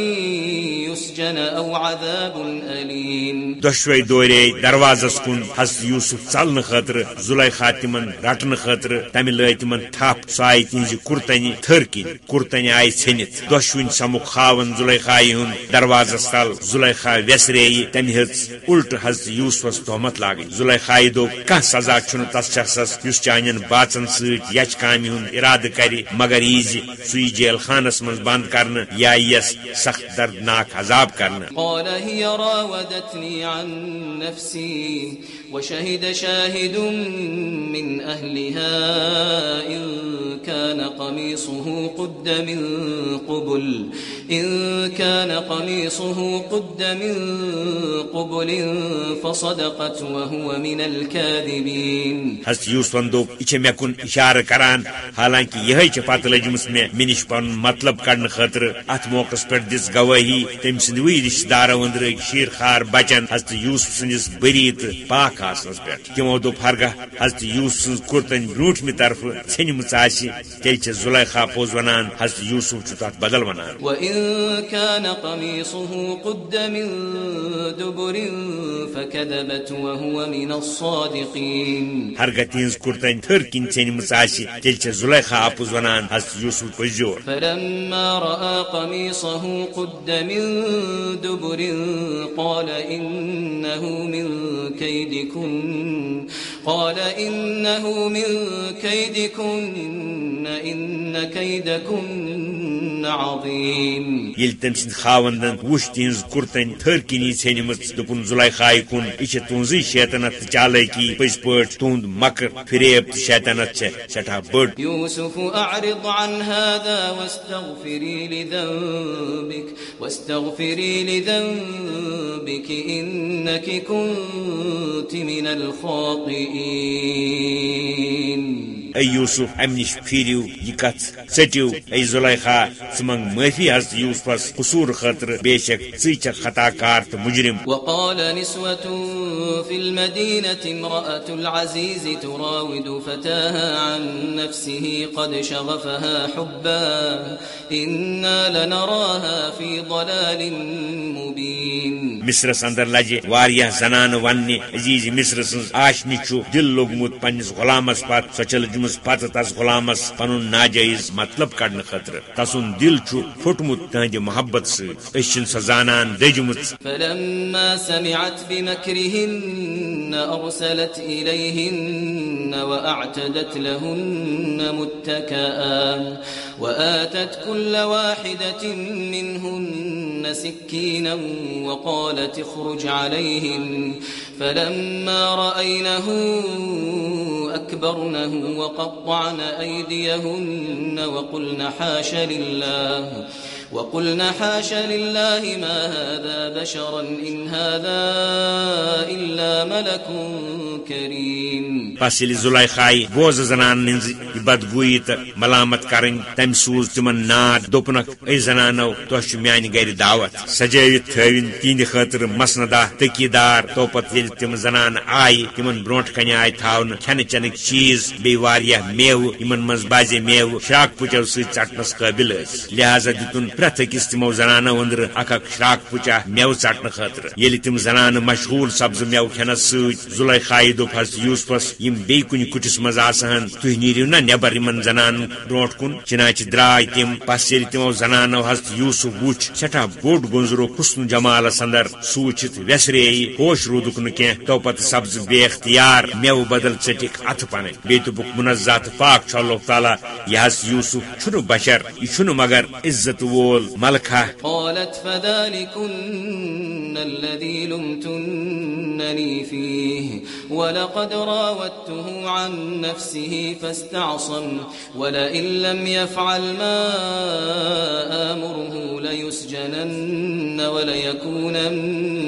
يسجن أو عذاب أليم. دشوي دوري دروازس كن حس يوسف ژلن خاطر، زلیخا تمن رٹن خاطر تمہ لٲج تمن تھپ سہ آئی تہذ کورتنہ تھر کن کورتنہ آئی ژھنت دشوین سمک خاون زلیخائی ہند دروازس تل زلیخا ویسرے تمہ ہز الٹ حضرت یوسفس تہمت لاگن زلیخائی دو کھانا سزا چھ تس شخصس اس چان باچن ست یچ کامہ ہند ارادہ کر مگر ایز سی جیل خانس من بند کرنے یا یس سخت دردناک عذاب کرنے قال هي راودتني عن نفسي. وشهد شاهد من أهلها إن كان قميصه قد من قبل، إن كان قميصه قد من قبل فصدقت وهو من الكاذبين. حضرت یوسف دوپ یہ مے کن اشارہ کران، حالانکہ یہ پتہ لجمس مے منش پن مطلب کڑنے خاطر ات موقع پہ دس گواہی، تم سند وی رشتہ دارو اندر شیر خار بچن حضرت یوسف سندس بری تو پاک آسنس پہ تمو دوپ ہرگاہ حضرت یوسف سن کورتن بروٹمہ طرف ژھنم تیل زلیخا پوز ونان حضرت یوسف تات بدل ونان۔ وإن كان قميصه قد من دبر فكذبت وهو من الصادقين۔ ہرگاہ تہذ کورتن تھر کن ژھنم تیل زلیخا اپوز ونان حضرت یوسف پزیور۔ قال إنه من كيدكن. قال إنه من كيدكن إن كيدكن. عظيم يل تم سند خاوندن وش تینز کرتن تھر کنی ژھنمت دپن زلیخائی کن یہ تہذی شیطنت چالکی پز پہ تہد مکر فریب شیطنت چھ سٹھا بڑ يوسف أعرض عن هذا واستغفري لذنبك واستغفري لذنبك إنك كنت من الخاطئين. اے یوسف ام نش پھیرو یہ کت ژٹو اے زلیخا ثہ منگ معافی حضرت یوسفس قصور خاطر بے شک ژی چھ خطا کار تو مجرم وقال نسوة في المدينة امرأة العزيز تراود فتاها عن نفسه قد شغفها حبا إنا لنراها في ضلال مبين مصرس اندر لجہ واریاہ زنان ون عزیز مصر سن آشنی چھ دل لوگمت پنس غلامس پت سو چل دمس تس غلامس پن ناجائز مطلب کڑنے خطر تسن دل چھ پھٹمت تہند محبت ستھ سو زانان دجمت أرسلت إليهن وأعتدت لهن وآتت كل واحدة منهن سكينا وقالت اخرج عليهن فلما رأينه أكبرنه وقطعن أيديهن وقلن حاش لله وقلنا حاش لله ما هذا بشرا إن هذا إلا ملك كريم. پس یل زلیخائی بوز زنان ہز بدگوئی تو ملامت کریں تم سوز تمن ناد دپنک اے زنانو تہ میانہ گر دعوت. سجائت تھوین تہند خاطر مسندہ، تکی دار تو پت یل تم زنان آئی، تمن برونٹ کن آئی تھاون، کھن چنک چیز بی واریاہ میو یمن مز بازے میو شراک پچو ست ژٹنس قابل لہذا دتن پریت اکس تمو زنانو اندر اک اک شراک پچا میو ژٹن خاطر یل تم زنان مشغول سبز میو کھنس ست زلیخائی دس یوسفس یم بی کن کٹس مز آسان تھی نیرو نا نبر ان زنان برو کن۔ چنانچہ درائے تم، پس یل تمو زنانو حضرت یوسف وچ سٹھا بوڑ گنزرو حسن جمالس اندر سوچت ویسرے ہوش رودک نی تو پتہ سبز بے اختیار میو بدل ٹھک ات پن بی دک منزات پاک اللہ تعالی، یہ یوسف چھ بشر، یہ مگر عزت وول ملکہ قالت فذلكن الذي لمتنني فيه، ولقد راودته عن نفسه فاستعصم ولئن لم يفعل ما آمره ليسجنن وليكون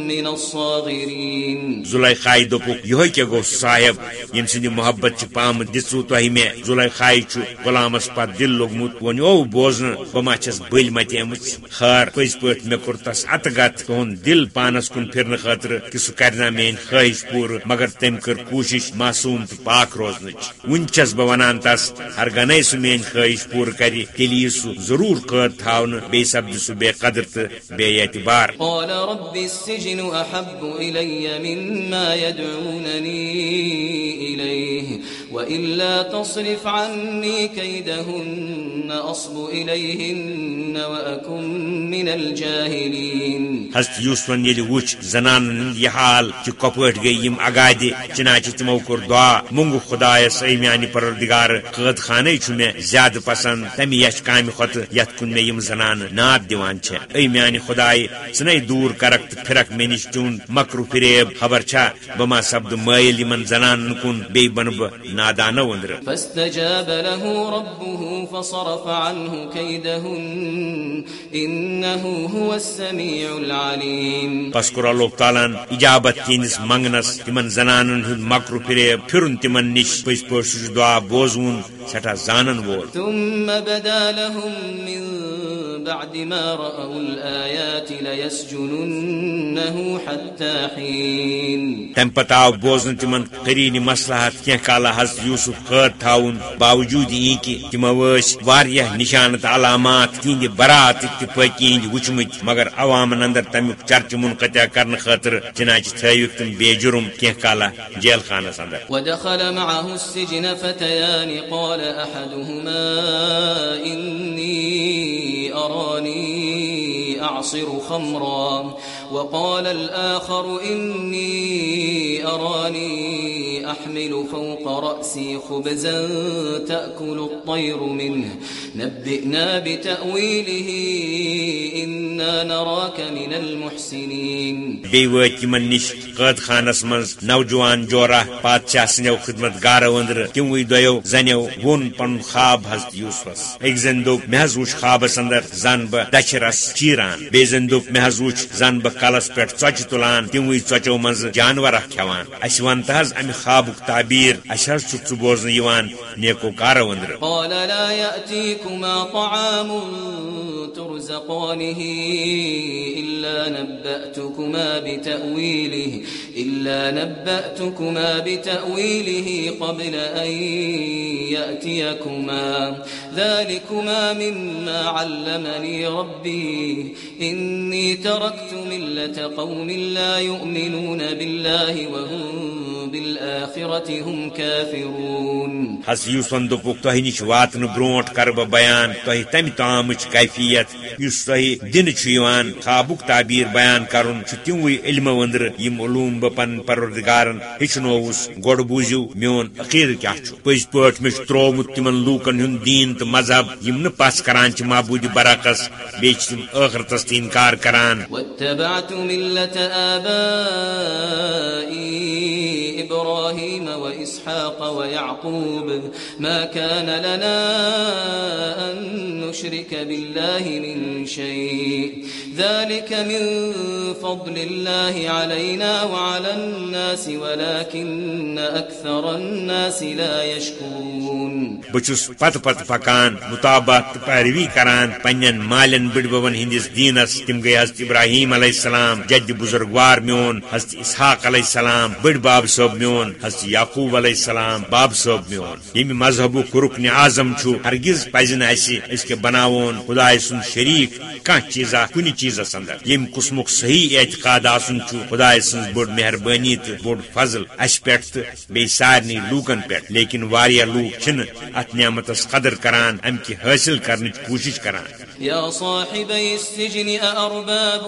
من الصاغرين. زلیخائی دپک یہ کیا گو، صاحب، یم سند محبت پام دسو تہ میں زلیخائی غلامس پت دل لوگمت ونو بوزن بما چھس بل متیم خیر پز پہ مے کور تس ات گت تہد دل پانس کن پھرن خاطر کہ سہ کرنا میان خواہش پور، مگر تم کر کوشش معصوم تو پاک روزن ون چس بہ ونان تس، ہر گنے سہ میان خواہش پور کر تیل یہ سہ ضرور قید تھاون بی سپد سہ بے قدر تو بے اعتبار۔ قال رب السجن احب الي مما يدعونني اليه والا تصرف عني كيدهن اصب اليهن واكن من الجاهلين. حضرت یوسفن یل وچ زنان یہ حال کہ کپٹ گئی یم اگادی چنانچہ تمو کور دعا منگو خدایس اے میانی پروردگار قد خانے چھ میں زیادہ پسند تمی یش کام خط یت کن میں یم زنان ناد دیوان چھ اے میانی خدای سنے دور کرک پھرک میں نش چون مکرو فریب خبر چھا بما سبد مائل یمن زنان کن بی بنب نادانہ وندر فاستجاب له ربه فصرف عنه كيدهن. انه هو السميع العليم. پس کور اللہ تعالیٰ اجابت تینس منگنس تمن زنان ہند مکر پھرے پھرن تمن نش پز پہ دعا بوزون سٹھا زانن وول. ثم بدا لهم من بعد ما رأوا الآيات ليسجننه حتى حين. تم پتہ آو بوزن تمن قرین مسلحت کی کالا حضرت یوسف قید تھاون باوجود یہ کہ تمو واریاہ نشانت علامات تہند برات تہ پکین وچمت مگر عوامن اندر تمیک چرچ منقطع کرنے خاطر چنانچہ تھوک تم بے جرم کی کالا جیل خانس اندر ودخل معه السجن فتيان قال أحدهما إني أراني أعصر خمرا وقال الآخر إني أراني أحمل فوق رأسي خبزا تأكل الطير منه. نبئنا بتأويله إنا نراك من المحسنين بی یمن نش قد خانس من نوجوان جورا بادشاہ سنو خدمت گار اندر تموی دو زنو وون پن خواب حضرت یوسفس. ایک مے حض وچ خوابس اندر زن بہ دچرس چیران. بی زن دوپ مے حض وچ زن بہ کلس پہ ژچ تلان تموی ژچو مز جانور کھوان اس ون تہ امہ خوابک تعبیر اس حض چھ بوزن یوان نیکو کارو اندر قال لا يأتيكما طعام ترزقانه إلا نبأتكما بتأويله إلا نبأتكما بتأويله قبل أن يأتيكما ذلكما مما علمني ربي إني تركت ملة قوم لا يؤمنون بالله وهم بالآخرة هم كافرون حس یوسفن دپک تہ نش واتن بروٹ کر بہ بیان تہ تم تام کیفیت اس تہ دن خوابک تعبیر بیان کرن تموی علم وندر یم علوم بہ پن پروردگارن ہچنوس گوڑ بوزیو، میون عقید کیا پز پہ مش ترومت تمن لوکن ہند دین تو مذہب، یم نا پس کران معبود برعکس، بیچ تم ٲخرتس تہ انکار کران۔ واتبعت ملة آبائي إبراهيم وإسحاق ويعقوب ما كان لنا أن نشرك بالله من شيء ذلك من فضل الله علينا وعلى الناس ولكن أكثر الناس لا يشكرون. بچس پت پت پکان، مطابق پیروی کران پنن مالن بڑ ہندس دینس تم گئی حضرت ابراہیم علیہ السلام، جد بزرگوار میون، حضرت اسحاق علیہ السلام، بڑ باب صوب میون، حضرت یعقوب علیہ السلام، باب صوب میون۔ یم مذہب رکن اعظم چھو ہرگز پزن اس اس کے بناون خدا سن شریک کان چیزا، کنی چیزس اندر یم قسمک صحیح اعتقاد آسن چھو خدا سن بڑ مہربانی تو بڑ فضل اس پیٹ بی سارنی لوکن پیٹ لیکن واریا لوک چھن ات نعمتس قدر کران ام کی حاصل کرنے کوشش کران۔ يا صاحبي السجن أأرباب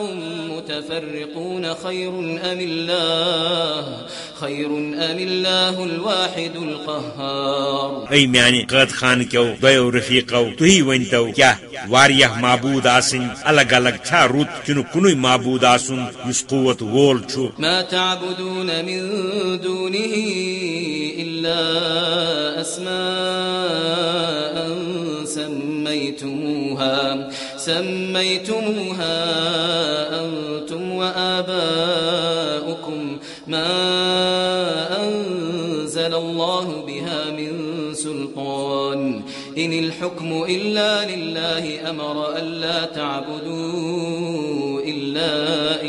متفرقون خير أم الله؟ خير أم الله الواحد القهار۔ اي میانی قد خان کیو دویو رفیقو تہی ونتو کیا واریہ معبود آسن الگ الگ چھا روت کنو کنوی معبود آسن یس قوت وول چھو ما تعبدون من دونه إلا أسماء سميتموها سميتموها أنتم وآباؤكم. ما أنزل الله بها من سلطان. إن الحكم إلا لله أمر ألا تعبدوا إلا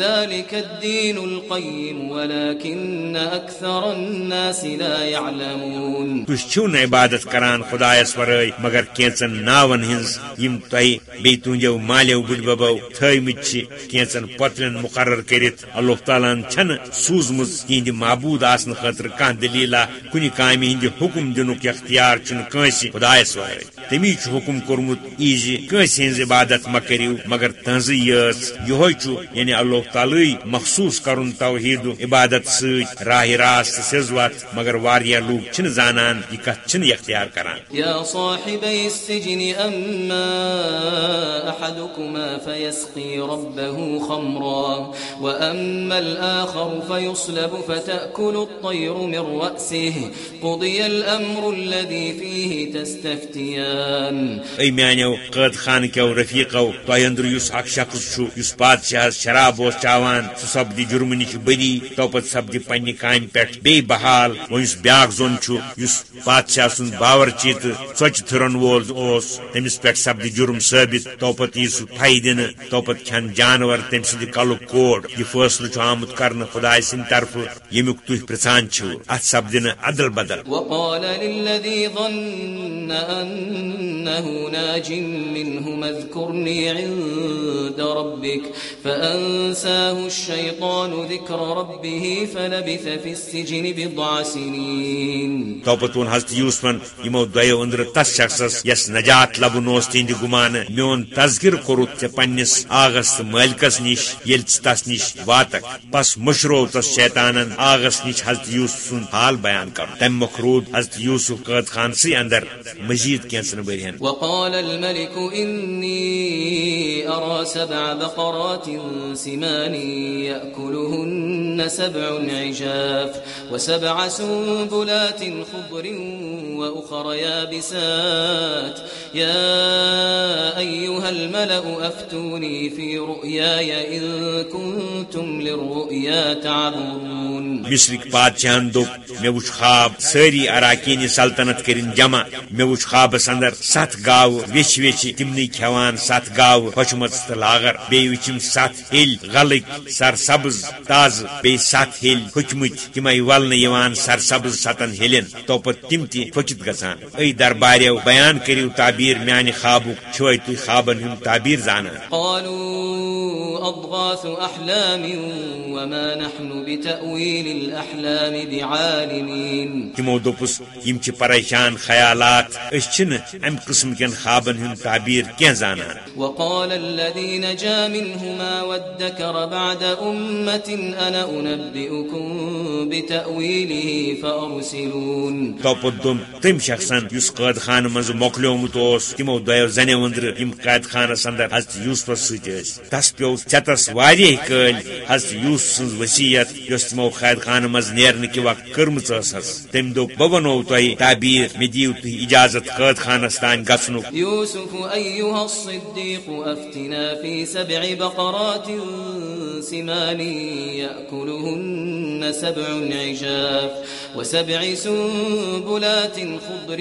ذلك الدين القيم، ولكن أكثر الناس لا يعلمون. تشون عبادت کران خدا ورائے مگر کینچن ناون ہنز، یم تہ بی تہنجو مالیو بڑ ببو تھمت کینچن پترن مقرر کرت اللہ تعالیٰ چھن سوزم تہند معبود آسن خاطر کان دلیلہ کن کامہ ہند حکم دنک اختیار چھ کنس خدایس ورائے تمی حکم کورمت ایز کنس ہز عبادت مکریو مگر تہذی یس یہ یعنی اللہ تعالی مخصوص کرن توحید عبادت ست راہ راست سزوت مگر واریا لوگ چھ زانان یہ کت چھ اختیار کران۔ يا صاحبي السجن أما أحدكما فيسقي ربه خمرا وأما الآخر فيصلب فتأكل الطير من رأسه قضي الأمر الذي فيه تستفتيان اي میانو قد خان کیو رفیقو تہ اندر اس اخ شخص چھو اس بادشاہ شراب اوس چاوان سہ سپدی جرم نش بری توپت سپدی پنہ کامہ پہ بی بحال ونس بیاکھ زون چھو اس بادشاہ سن باورچی تو ژۄچہِ تھرن وول اوس، تمس پہ سپدی جرم ثابت توپت یی سہ تھے دن توپت کھین جانور تم سند کلک کوڑ یہ فیصلہ چھ آمت کرنے خدائے سند طرف یمیک تھی پرژان چھو ات سپدن عدل بدل۔ وقال للذي ظن أنه ناج منه اذكرني عند ربك، فأنسى فأنساه الشيطان ذكر ربه فلبث في السجن بضع سنين. توپتون حضرت یوسفن یمو دو اندر تس شخص یس نجات لبن اس تہند گمان میون تذکر کورت ے پنس آغس تو مالکس نش یل تس نش واتک. بس مشرو تس شیطانن آغس نش حضرت یوسف سن حال بیان کر تم مخرود حضرت یوسف قد خان سی اندر مزید کینسن برہن وقال الملك إني أرى سبع بقرات سمان يأكلهن سبع عجاف وسبع سنبلات خضر وأخر يابسات. يا أيها الملأ، أفتوني في رؤياي إن كنتم للرؤيا تعبرون مصرک بادشاہن دپ مے خواب ساری اراکین سلطنت کرن جمع مے خواب اندر ست گاو، ویچ ویچ تمنی کھوان ست گاو پچمت تو لاگر بی وچم ست ہل غلق سر سبز تاز بی ست ہل پھچمت تمے ولن یوان سر سبز ستن ہلن توپت تم تی پھچت گسان۔ ای درباریو بیان کریو تعبیر میان خوابو چھوئی تو خوابن ہم تعبیر زانا قالوا وما نحن بعالمين۔ تمو دوپس یم چھ پریشان خیالات اس چھن ام قسم کن خوابن ہن تعبیر کی زانان وقال الذي نجا منهما وادكر بعد أمة أنا أنبئكم بتأويله فأرسلون. توپت دم تم شخصن یس قید خان مز مکلیومت اس تمو دو زنی اندر یم قید خانس اندر حضرت یوسف ست تس پیو چتس واریہ کل حضرت یوسف سن وصیت یس تمو قید خان مز نیرن کی وقت کرمز ٲسس تم دو بہ ونو تۄہہِ تعبیر مےٚ دِیِو تُہۍ اجازت قٲد خانس تانۍ گژھنُک يوسف أيها الصديق أفتنا في سبع بقرات سمان يأكلهن سبع عجاف وسبع سنبلات خضر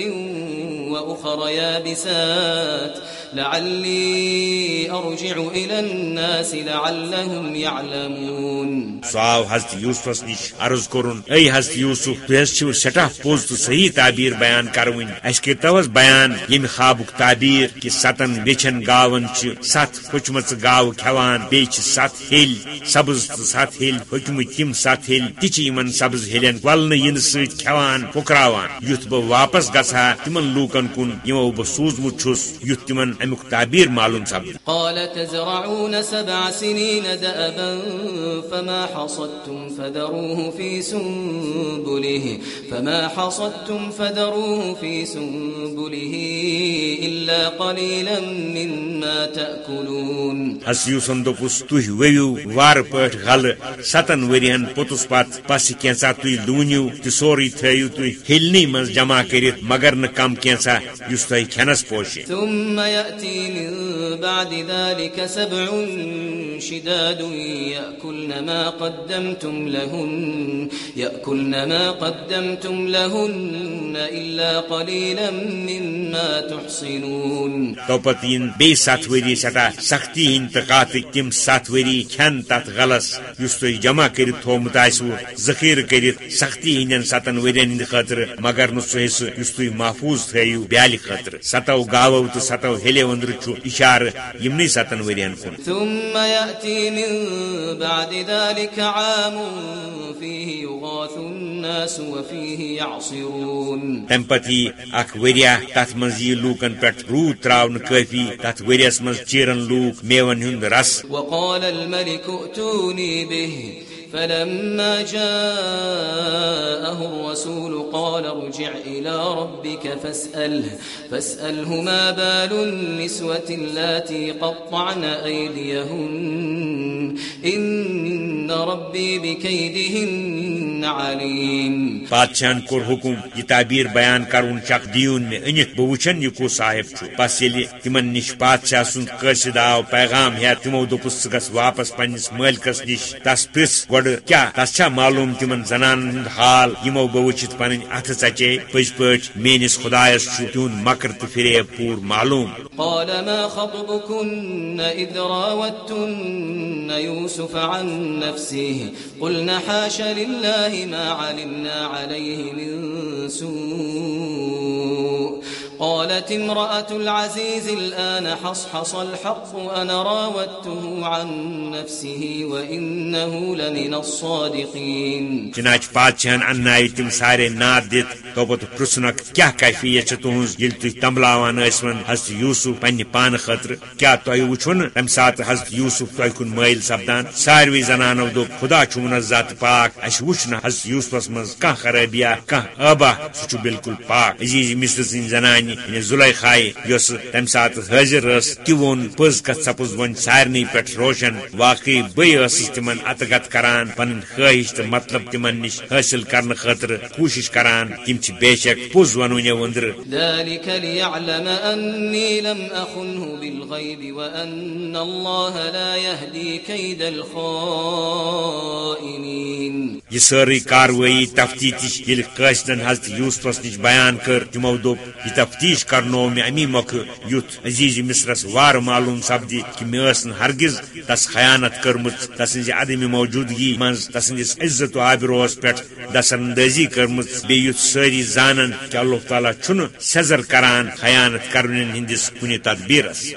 وأخر يابسات. لعلي أرجع إلى الناس لعلهم يعلمون. سو حضرت یوسفس نش عرض کورن اے حضرت یوسف تہ چھو سٹھا پوز تو صحیح تعبیر بیان کرون اس کرتوس بیان یم خوابک تعبیر کہ ستن وچھن گاون چھ ست پھچمت گاو کھوان بی ست ہل سبز تو ست ہل پھچمت تم ست تچ یمن سبز ہلن ولن ین سۭتۍ کھوان پھکراوان یُتھ بہ واپس گژھا تمن لوکن کن یمو بہ سوزمت چھس یُتھ تمن امیک تعبیر معلوم سپد قال تزرعون سبع سنين دأبا فما حصدتم فذروه في سنبله فما حصدتم فذروه في سنبله إلا قليلا مما تأكلون دوپس ؤیو وارٕ پٲٹھۍ غلہٕ ستن ؤرین پوٚتُس پتہٕ پس کینژھا تُہۍ لوٗنِو تہٕ سورُے تھٲیِو تُہۍ ہِلنٕے منٛز جمع کٔرِتھ مگر نہٕ کم ثم يأتي من بعد ذلك سبع شداد يأكلن ما قدمتم لهن يأكلن ما قدمتم لهن إلا قليلا مما تحصنون ستھ ؤری سٮ۪ٹھاہ سختی ہٕنٛدۍ تہٕ کاتٕکۍ تِم ستھ ؤری کھین تر غلس اس تھی جمع کر تھومُت آسوٕ سختی ہند ستن ورین ہند خٲطرٕ، مگر نہٕ سُہ تھی محفوظ تیو بال خاطر ستو گاو تو ستو ہلے أنٛدرٕ چھُ یمن ستن ورین کن۔ ثم يأتي من بعد ذلك عام فيه يغاث الناس وفيه يعصرون. یی اکھ ؤریا تتھ منٛز یی لوٗکن پٮ۪ٹھ روٗد تراونہٕ کٲفی تتھ ؤریس منٛز چیرن لوٗکھ میون ہُنٛد رس وقال الملك ائتوني به. فلما جاءه الرسول قال ارجع إلى ربك فاسأله فاسأله ما بال النسوة اللاتي قطعن أيديهن، إن ربي بكيدهن عليم. بادشاہن کوٚر حکم، یہ تعبیر بیان کرون چک دیون مےٚ أنِتھ بہٕ وٕچھن یہِ صاحب چھُ بس ییٚلہِ تِمن نِش بادشاہ سُنٛد قٲصد آو پیغام ہٮ۪تھ تِمو دوٚپُس ژٕ واپس پننِس مٲلکس نِش تس پرژھ گۄڈٕ کیٛاہ تس چھا معلوم تِمن زنانن ہُنٛد حال یِمو بہٕ وٕچھِتھ پنٕنۍ اَتھٕ ژچے پٔزۍ پٲٹھۍ میٲنِس خۄدایس چھُ تِہُنٛد مکر تہٕ فریب پوٗرٕ معلوم۔ قال ما خطبكن إذ راوتن يوسف عن نفسه؟ قلنا حاش لله ما علمنا عليه من سوء. قالت امرأة العزيز الآن حصحص الحق أنا راودته عن نفسه وإنه لمن الصادقين. چناچ پادشاہن انائے تم سارے ناد دت توپت پرسنک کیا کیفیت تہذ یل تھی تمبلاوان ٲسون حضرت یوسف پنہ پان خاطر کیا تہ وچھن تم سات حضرت یوسف تہ کن مائل سپدان، ساروی زنانو دپ خدا چھ ذات پاک اس وچھن حضرت یوسفس مز کان خرابیا کان ابا سہ بالکل پاک۔ عزیز مصر سن زنان یعنی زلیخائے یس تم سات حاضر رس تہ وون پز کت سپز ون سارنی پہ روشن واقعی بے ٲسس تمن اتگت کران پن خواہش تو مطلب تمن نش حاصل کرنے خاطر کوشش کران تم بے شک پوز ونو وندر۔ ذلك ليعلم أني لم أخنه بالغيب وأن الله لا يهدي كيد الخائنين. یہ ساری کاروی تفتیش یل قاصدن حضرت یوسفس نش بیان کر تمو دپ یہ تفتیش کرنو مے امی موقع یوت عزیز مصرس وار معلوم سپدی کہ مے ٲسن ہرگز تس خیانت کرمت تسن عدم موجودگی من تسن عزت و آبروس پہ دسر اندازی کرمت۔ بیت ساری زانن کہ اللہ تعالیٰ چھ سزر کران خیانت کرن ہندس کن تدبیرس